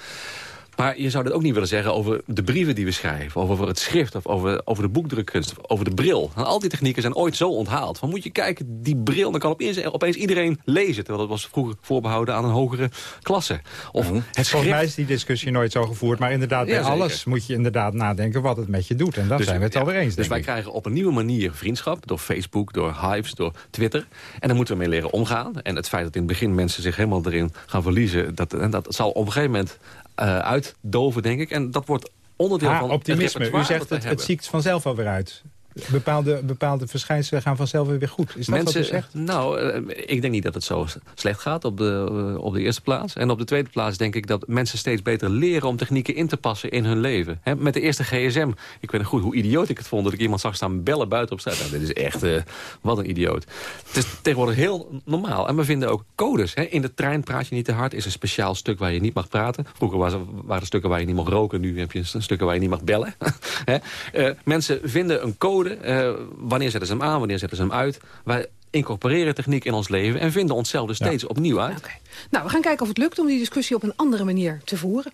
Maar je zou dat ook niet willen zeggen over de brieven die we schrijven... of over het schrift, of over, over de boekdrukkunst, of over de bril. En al die technieken zijn ooit zo onthaald. Van moet je kijken, die bril, dan kan opeens, opeens iedereen lezen. Terwijl dat was vroeger voorbehouden aan een hogere klasse. Of het schrift... Volgens mij is die discussie nooit zo gevoerd. Maar inderdaad, bij Ja, alles moet je inderdaad nadenken wat het met je doet. En daar Dus, zijn we het ja, alweer eens, Dus wij ik. krijgen op een nieuwe manier vriendschap. Door Facebook, door Hives, door Twitter. En daar moeten we mee leren omgaan. En het feit dat in het begin mensen zich helemaal erin gaan verliezen... dat, en dat zal op een gegeven moment uh, uitdoven, denk ik. En dat wordt onderdeel Ah, van optimisme. het U zegt het, het ziekt vanzelf wel weer uit. Bepaalde, bepaalde verschijnselen gaan vanzelf weer goed. Is dat wat u zegt? nou, eh, ik denk niet dat het zo slecht gaat op de, eh, op de eerste plaats. En op de tweede plaats denk ik dat mensen steeds beter leren... om technieken in te passen in hun leven. Met de eerste gsm, ik weet nog goed hoe idioot ik het vond... dat ik iemand zag staan bellen buiten op straat. Nou, dit is echt, eh, wat een idioot. Het is tegenwoordig heel normaal. En we vinden ook codes. In de trein praat je niet te hard. is een speciaal stuk waar je niet mag praten. Vroeger was er- waren er stukken waar je niet mag roken. Nu heb je stukken waar je niet mag bellen. Mensen vinden een code. Eh, wanneer zetten ze hem aan, wanneer zetten ze hem uit. Wij incorporeren techniek in ons leven... en vinden onszelf er steeds opnieuw uit. Nou, we gaan kijken of het lukt om die discussie op een andere manier te voeren.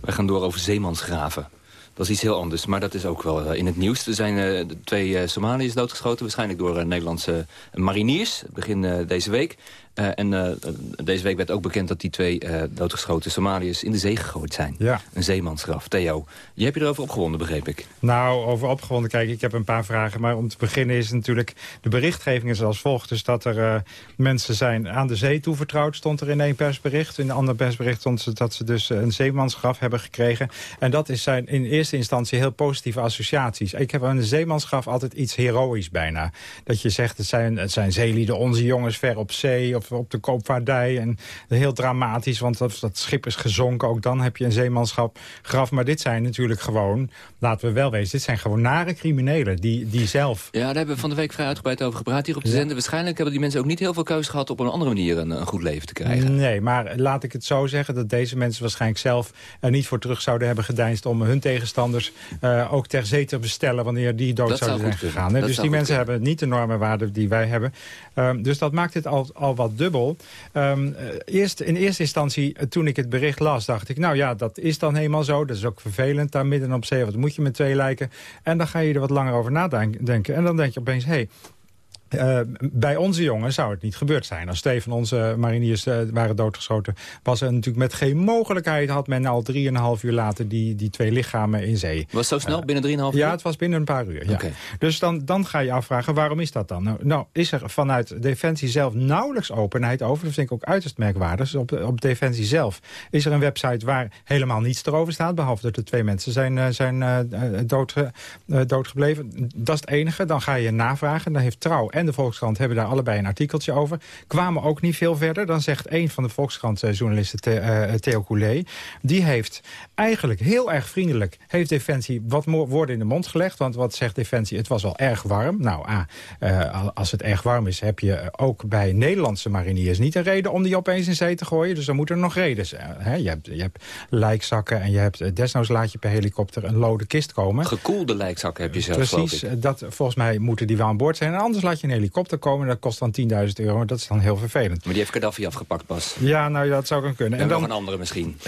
Wij gaan door over zeemansgraven. Dat is iets heel anders, maar dat is ook wel eh, in het nieuws. Er zijn eh, de twee eh, Somaliërs doodgeschoten, waarschijnlijk door eh, Nederlandse mariniers, begin eh, deze week. En deze week werd ook bekend dat die twee doodgeschoten Somaliërs in de zee gegooid zijn. Ja. Een zeemansgraf. Theo, je hebt je erover opgewonden, begreep ik. Nou, over opgewonden, kijk, ik heb een paar vragen. Maar om te beginnen is natuurlijk, de berichtgeving is als volgt. Dus dat er mensen zijn aan de zee toevertrouwd, stond er in één persbericht. In een ander persbericht stond dat ze dus een zeemansgraf hebben gekregen. En dat is zijn in eerste instantie heel positieve associaties. Ik heb aan een zeemansgraf altijd iets heroïs bijna. Dat je zegt, het zijn, het zijn zeelieden, onze jongens ver op zee of op de koopvaardij. En heel dramatisch, want dat, dat schip is gezonken. Ook dan heb je een zeemanschap graf. Maar dit zijn natuurlijk gewoon, laten we wel wezen... dit zijn gewoon nare criminelen die, die zelf... Ja, daar hebben we van de week vrij uitgebreid over gepraat hier op de zender. Waarschijnlijk hebben die mensen ook niet heel veel keuze gehad... op een andere manier een, een goed leven te krijgen. Nee, maar laat ik het zo zeggen... dat deze mensen waarschijnlijk zelf er niet voor terug zouden hebben gedeinst... om hun tegenstanders uh, ook ter zee te bestellen... wanneer die dood zouden zijn gegaan. Dus die mensen hebben niet de normenwaarde die wij hebben. Um, dus dat maakt het al, al wat dubbel. Um, eerst, in eerste instantie, eh, toen ik het bericht las, dacht ik... nou ja, dat is dan helemaal zo. Dat is ook vervelend daar midden op zee. Wat moet je met twee lijken? En dan ga je er wat langer over nadenken. En dan denk je opeens, hé, hey, uh, bij onze jongen zou het niet gebeurd zijn. Als twee van onze mariniers uh, waren doodgeschoten... was er natuurlijk met geen mogelijkheid... had men al drieënhalf uur later die, die twee lichamen in zee. Was het zo snel, uh, binnen drieënhalf uur? Ja, het was binnen een paar uur. Ja. Dus dan, dan ga je afvragen, waarom is dat dan? Nou, nou, is er vanuit Defensie zelf nauwelijks openheid over. Dat vind ik ook uiterst merkwaardig. Dus op, op Defensie zelf is er een website waar helemaal niets erover staat... behalve dat er twee mensen zijn, zijn dood, doodgebleven. Dat is het enige. Dan ga je navragen. Dan heeft Trouw en de Volkskrant hebben daar allebei een artikeltje over. Kwamen ook niet veel verder. Dan zegt een van de Volkskrant-journalisten, uh, Theo Coulet... die heeft eigenlijk heel erg vriendelijk... heeft Defensie wat woorden in de mond gelegd. Want wat zegt Defensie? Het was wel erg warm. Nou, ah, uh, als het erg warm is... heb je ook bij Nederlandse mariniers niet een reden... om die opeens in zee te gooien. Dus dan moeten er nog reden zijn. Je, hebt, je hebt lijkzakken en je hebt... desnoods laat je per helikopter een lode kist komen. Gekoelde lijkzakken heb je zelf, Precies. Dat, volgens mij moeten die wel aan boord zijn. En anders laat je een helikopter komen. Dat kost dan 10.000 euro. Dat is dan heel vervelend. Maar die heeft Gaddafi afgepakt pas. Ja, nou dat zou kunnen. En, en dan nog een andere misschien.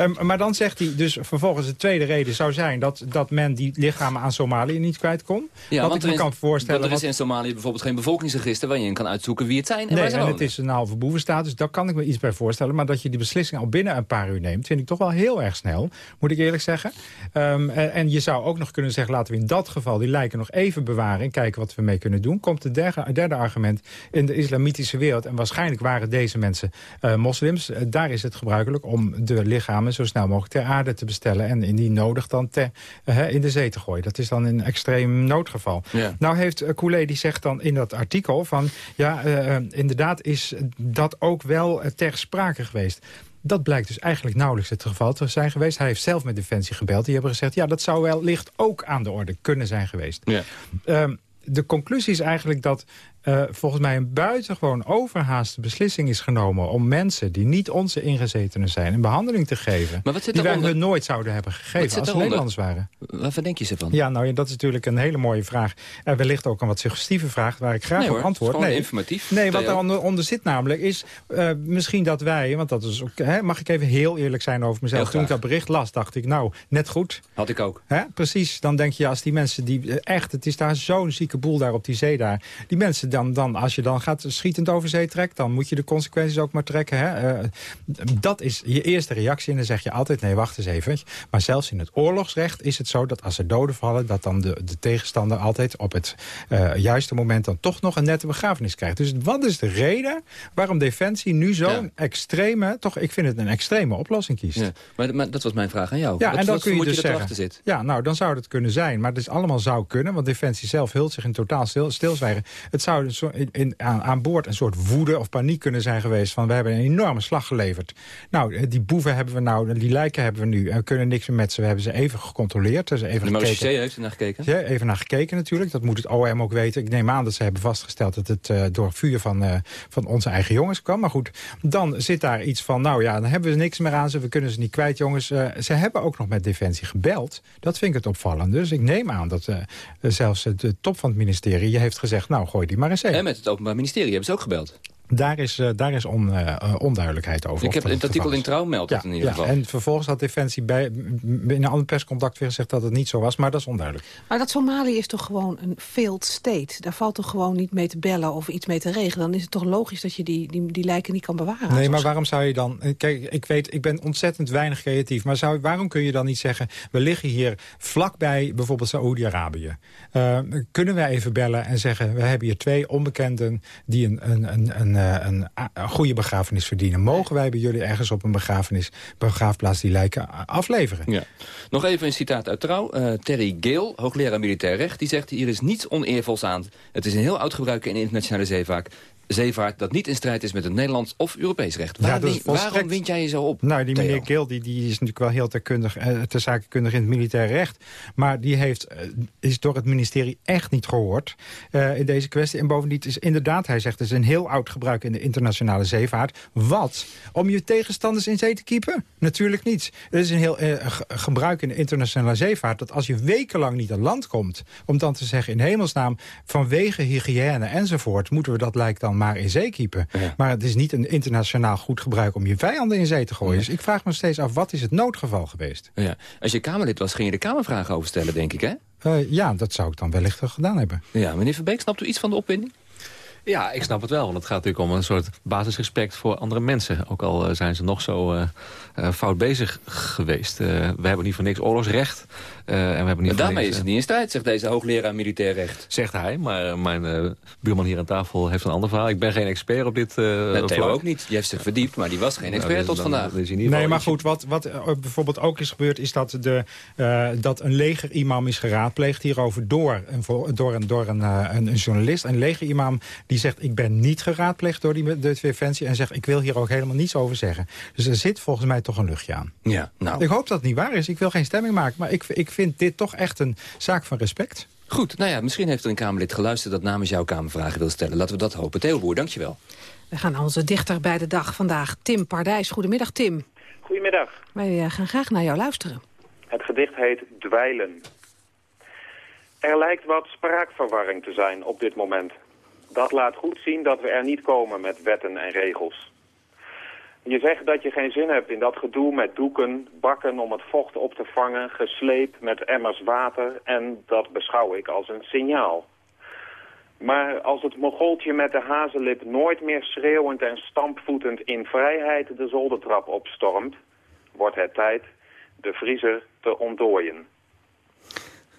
um, maar dan zegt hij dus vervolgens de tweede reden zou zijn... dat, dat men die lichamen aan Somalië niet kwijt kon. Ja, wat want ik me kan voorstellen... er is in Somalië bijvoorbeeld geen bevolkingsregister... waar je in kan uitzoeken wie het zijn en nee, waar ze en het is een halve boevenstaat, dus daar kan ik me iets bij voorstellen. Maar dat je die beslissing al binnen een paar uur neemt... vind ik toch wel heel erg snel, moet ik eerlijk zeggen. Um, en, en je zou ook nog kunnen zeggen... laten we in dat geval die lijken nog even bewaren... en kijken wat we mee kunnen doen. Komt de derde, derde argument in de islamitische wereld... en waarschijnlijk waren deze mensen uh, moslims... Uh, daar is het gebruikelijk om de lichamen zo snel mogelijk ter aarde te bestellen... en indien nodig dan te, uh, in de zee te gooien. Dat is dan een extreem noodgeval. Ja. Nou heeft Coulet, die zegt dan in dat artikel van... ja, inderdaad is dat ook wel ter sprake geweest. Dat blijkt dus eigenlijk nauwelijks het geval te zijn geweest. Hij heeft zelf met Defensie gebeld. Die hebben gezegd, ja, dat zou wel licht ook aan de orde kunnen zijn geweest. Ja. Um, de conclusie is eigenlijk dat uh, volgens mij een buitengewoon overhaaste beslissing is genomen... om mensen die niet onze ingezetenen zijn een behandeling te geven... Maar wat zit die wij hun nooit zouden hebben gegeven als ze Nederlanders waren. Wat denk je ze van? Ja, nou, dat is natuurlijk een hele mooie vraag. En wellicht ook een wat suggestieve vraag waar ik graag nee, op hoor, antwoord. Nee, informatief. Nee, wat daaronder onder zit namelijk is uh, misschien dat wij... want dat is ook, hè, mag ik even heel eerlijk zijn over mezelf. Toen ik dat bericht las, dacht ik, nou, net goed. Had ik ook. Hè? Precies, dan denk je als die mensen die... echt, het is daar zo'n zieke boel daar op die zee daar. Die mensen dan, dan als je dan gaat schietend over zee trekt... dan moet je de consequenties ook maar trekken. Hè? Uh, dat is je eerste reactie en dan zeg je altijd... nee, wacht eens even. Maar zelfs in het oorlogsrecht is het zo dat als er doden vallen... dat dan de, de tegenstander altijd op het uh, juiste moment... dan toch nog een nette begrafenis krijgt. Dus wat is de reden waarom Defensie nu zo'n ja. extreme... toch, ik vind het een extreme oplossing kiest? Ja, maar, maar, dat was mijn vraag aan jou. Ja, wat, en dan kun je dus zeggen, zit? Ja, nou, dan zou het kunnen zijn. Maar het is allemaal zou kunnen, want Defensie zelf hult zich in totaal stil, stilzwijgen. Het zou in, in, aan, aan boord een soort woede of paniek kunnen zijn geweest... van we hebben een enorme slag geleverd. Nou, die boeven hebben we nou, die lijken hebben we nu... en we kunnen niks meer met ze. We hebben ze even gecontroleerd. Dus even de gekeken. heeft er naar gekeken? Ja, even naar gekeken natuurlijk. Dat moet het OM ook weten. Ik neem aan dat ze hebben vastgesteld dat het uh, door vuur van, uh, van onze eigen jongens kwam. Maar goed, dan zit daar iets van... nou ja, dan hebben we niks meer aan ze. We kunnen ze niet kwijt, jongens. Uh, ze hebben ook nog met Defensie gebeld. Dat vind ik het opvallend. Dus ik neem aan dat zelfs de top van het ministerie... je heeft gezegd, nou, gooi die maar eens En met het Openbaar Ministerie hebben ze ook gebeld. Daar is, uh, daar is on, uh, onduidelijkheid over. Ik heb het artikel in Trouw meldt ja, in ieder ja, geval. En vervolgens had Defensie bij, in een ander perscontact weer gezegd dat het niet zo was. Maar dat is onduidelijk. Maar dat Somalië is toch gewoon een failed state? Daar valt toch gewoon niet mee te bellen of iets mee te regelen? Dan is het toch logisch dat je die, die, die lijken niet kan bewaren? Nee, maar waarom zou je dan... Kijk, ik weet, ik ben ontzettend weinig creatief. Maar zou, waarom kun je dan niet zeggen... we liggen hier vlakbij bijvoorbeeld Saoedi-Arabië. Uh, kunnen wij even bellen en zeggen... we hebben hier twee onbekenden die een, een, een, een, een, een goede begrafenis verdienen. Mogen wij bij jullie ergens op een begrafenis, begraafplaats die lijken afleveren? Ja. Nog even een citaat uit Trouw. Uh, Terry Gale, hoogleraar militair recht, die zegt... hier is niets oneervols aan. Het is een heel oud gebruik in internationale zeevaart zeevaart dat niet in strijd is met het Nederlands of Europees recht. Waar ja, Waarom wind jij je zo op? Nou, die meneer Gil die, die is natuurlijk wel heel terkundig, eh, zakenkundig in het militair recht. Maar die heeft, eh, is door het ministerie echt niet gehoord uh, in deze kwestie. En bovendien is inderdaad, hij zegt, het is een heel oud gebruik in de internationale zeevaart. Wat? Om je tegenstanders in zee te kiepen? Natuurlijk niet. Het is een heel uh, gebruik in de internationale zeevaart dat als je wekenlang niet aan land komt, om dan te zeggen in hemelsnaam vanwege hygiëne enzovoort, moeten we dat lijkt dan maar in zee kiepen. Maar het is niet een internationaal goed gebruik om je vijanden in zee te gooien. Dus ik vraag me steeds af, wat is het noodgeval geweest? Ja. Als je Kamerlid was, ging je de Kamervragen over stellen, denk ik, hè? Uh, ja, dat zou ik dan wellicht gedaan hebben. Ja, meneer Verbeek, snapt u iets van de opwinding? Ja, ik snap het wel. Want het gaat natuurlijk om een soort basisrespect voor andere mensen. Ook al zijn ze nog zo uh, fout bezig geweest. Uh, we hebben niet voor niks oorlogsrecht. En we hebben niet maar daarmee is het niet in strijd, zegt deze hoogleraar militair recht. Zegt hij, maar mijn buurman hier aan tafel heeft een ander verhaal. Ik ben geen expert op dit uh, Theo ook niet. Je heeft zich verdiept, maar die was geen expert nou, tot dan, vandaag. Nee, maar goed, wat, wat bijvoorbeeld ook is gebeurd... is dat, de, dat een leger-imam is geraadpleegd hierover door een, door een, door een, een, een journalist. Een leger-imam die zegt, ik ben niet geraadpleegd door die, de Defensie... en zegt, ik wil hier ook helemaal niets over zeggen. Dus er zit volgens mij toch een luchtje aan. Ja, nou. Ik hoop dat het niet waar is. Ik wil geen stemming maken. Maar ik, ik vind dit toch echt een zaak van respect. Goed, nou ja, misschien heeft er een Kamerlid geluisterd... dat namens jouw Kamervragen wil stellen. Laten we dat hopen. Theo Boer, dankjewel. We gaan naar onze dichter bij de dag vandaag. Tim Pardijs. Goedemiddag, Tim. Goedemiddag. Wij eh, gaan graag naar jou luisteren. Het gedicht heet Dweilen. Er lijkt wat spraakverwarring te zijn op dit moment. Dat laat goed zien dat we er niet komen met wetten en regels. Je zegt dat je geen zin hebt in dat gedoe met doeken, bakken om het vocht op te vangen, gesleept met emmers water en dat beschouw ik als een signaal. Maar als het mogoltje met de hazenlip nooit meer schreeuwend en stampvoetend in vrijheid de zoldertrap opstormt, wordt het tijd de vriezer te ontdooien.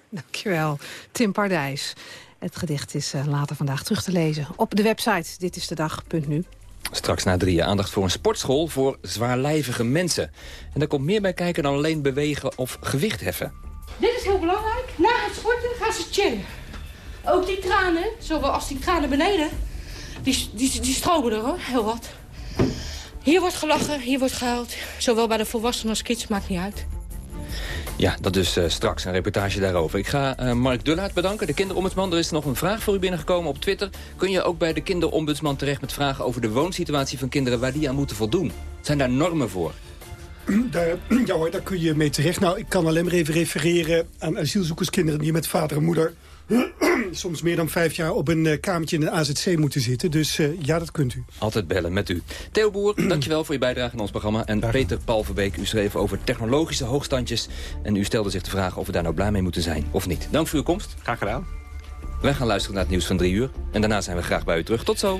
Dankjewel, Tim Pardijs. Het gedicht is uh, later vandaag terug te lezen op de website ditistedag.nu. Straks na drieën aandacht voor een sportschool voor zwaarlijvige mensen. En daar komt meer bij kijken dan alleen bewegen of gewicht heffen. Dit is heel belangrijk. Na het sporten gaan ze chillen. Ook die tranen, zowel als die tranen beneden, die, die, die stromen er hoor, heel wat. Hier wordt gelachen, hier wordt gehuild. Zowel bij de volwassenen als kids, maakt niet uit. Ja, dat dus uh, straks een reportage daarover. Ik ga uh, Mark Dullaert bedanken, de kinderombudsman. Er is nog een vraag voor u binnengekomen op Twitter. Kun je ook bij de kinderombudsman terecht met vragen over de woonsituatie van kinderen... waar die aan moeten voldoen? Zijn daar normen voor? Daar, ja hoor, daar kun je mee terecht. Nou, ik kan alleen maar even refereren aan asielzoekerskinderen... die met vader en moeder soms meer dan vijf jaar op een uh, kamertje in de AZC moeten zitten. Dus uh, ja, dat kunt u. Altijd bellen met u. Theo Boer, dankjewel voor je bijdrage aan ons programma. En Dag. Peter Palverbeek, u schreef over technologische hoogstandjes. En u stelde zich de vraag of we daar nou blij mee moeten zijn of niet. Dank voor uw komst. Graag gedaan. Wij gaan luisteren naar het nieuws van drie uur. En daarna zijn we graag bij u terug. Tot zo.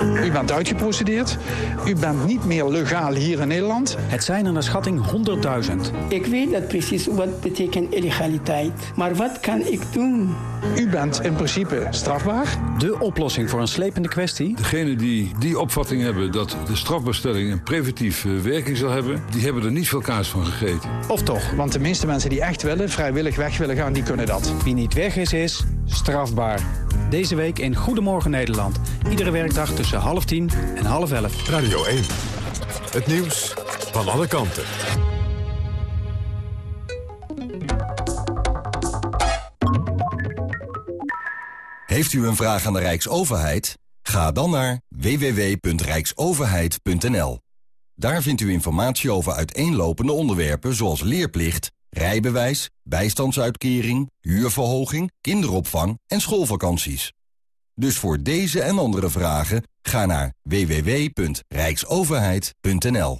U bent uitgeprocedeerd. U bent niet meer legaal hier in Nederland. Het zijn er naar schatting 100.000. Ik weet dat precies wat betekent illegaliteit. Maar wat kan ik doen? U bent in principe strafbaar. De oplossing voor een slepende kwestie? Degenen die die opvatting hebben dat de strafbestelling een preventieve werking zal hebben... die hebben er niet veel kaas van gegeten. Of toch, want de meeste mensen die echt willen, vrijwillig weg willen gaan, die kunnen dat. Wie niet weg is, is strafbaar. Deze week in Goedemorgen Nederland. Iedere werkdag tussen half tien en half elf. Radio 1. Het nieuws van alle kanten. Heeft u een vraag aan de Rijksoverheid? Ga dan naar www.rijksoverheid.nl. Daar vindt u informatie over uiteenlopende onderwerpen zoals leerplicht, rijbewijs, bijstandsuitkering, huurverhoging, kinderopvang en schoolvakanties. Dus voor deze en andere vragen ga naar www.rijksoverheid.nl.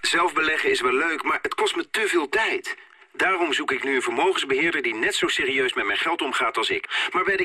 Zelf beleggen is wel leuk, maar het kost me te veel tijd. Daarom zoek ik nu een vermogensbeheerder die net zo serieus met mijn geld omgaat als ik. Maar bij de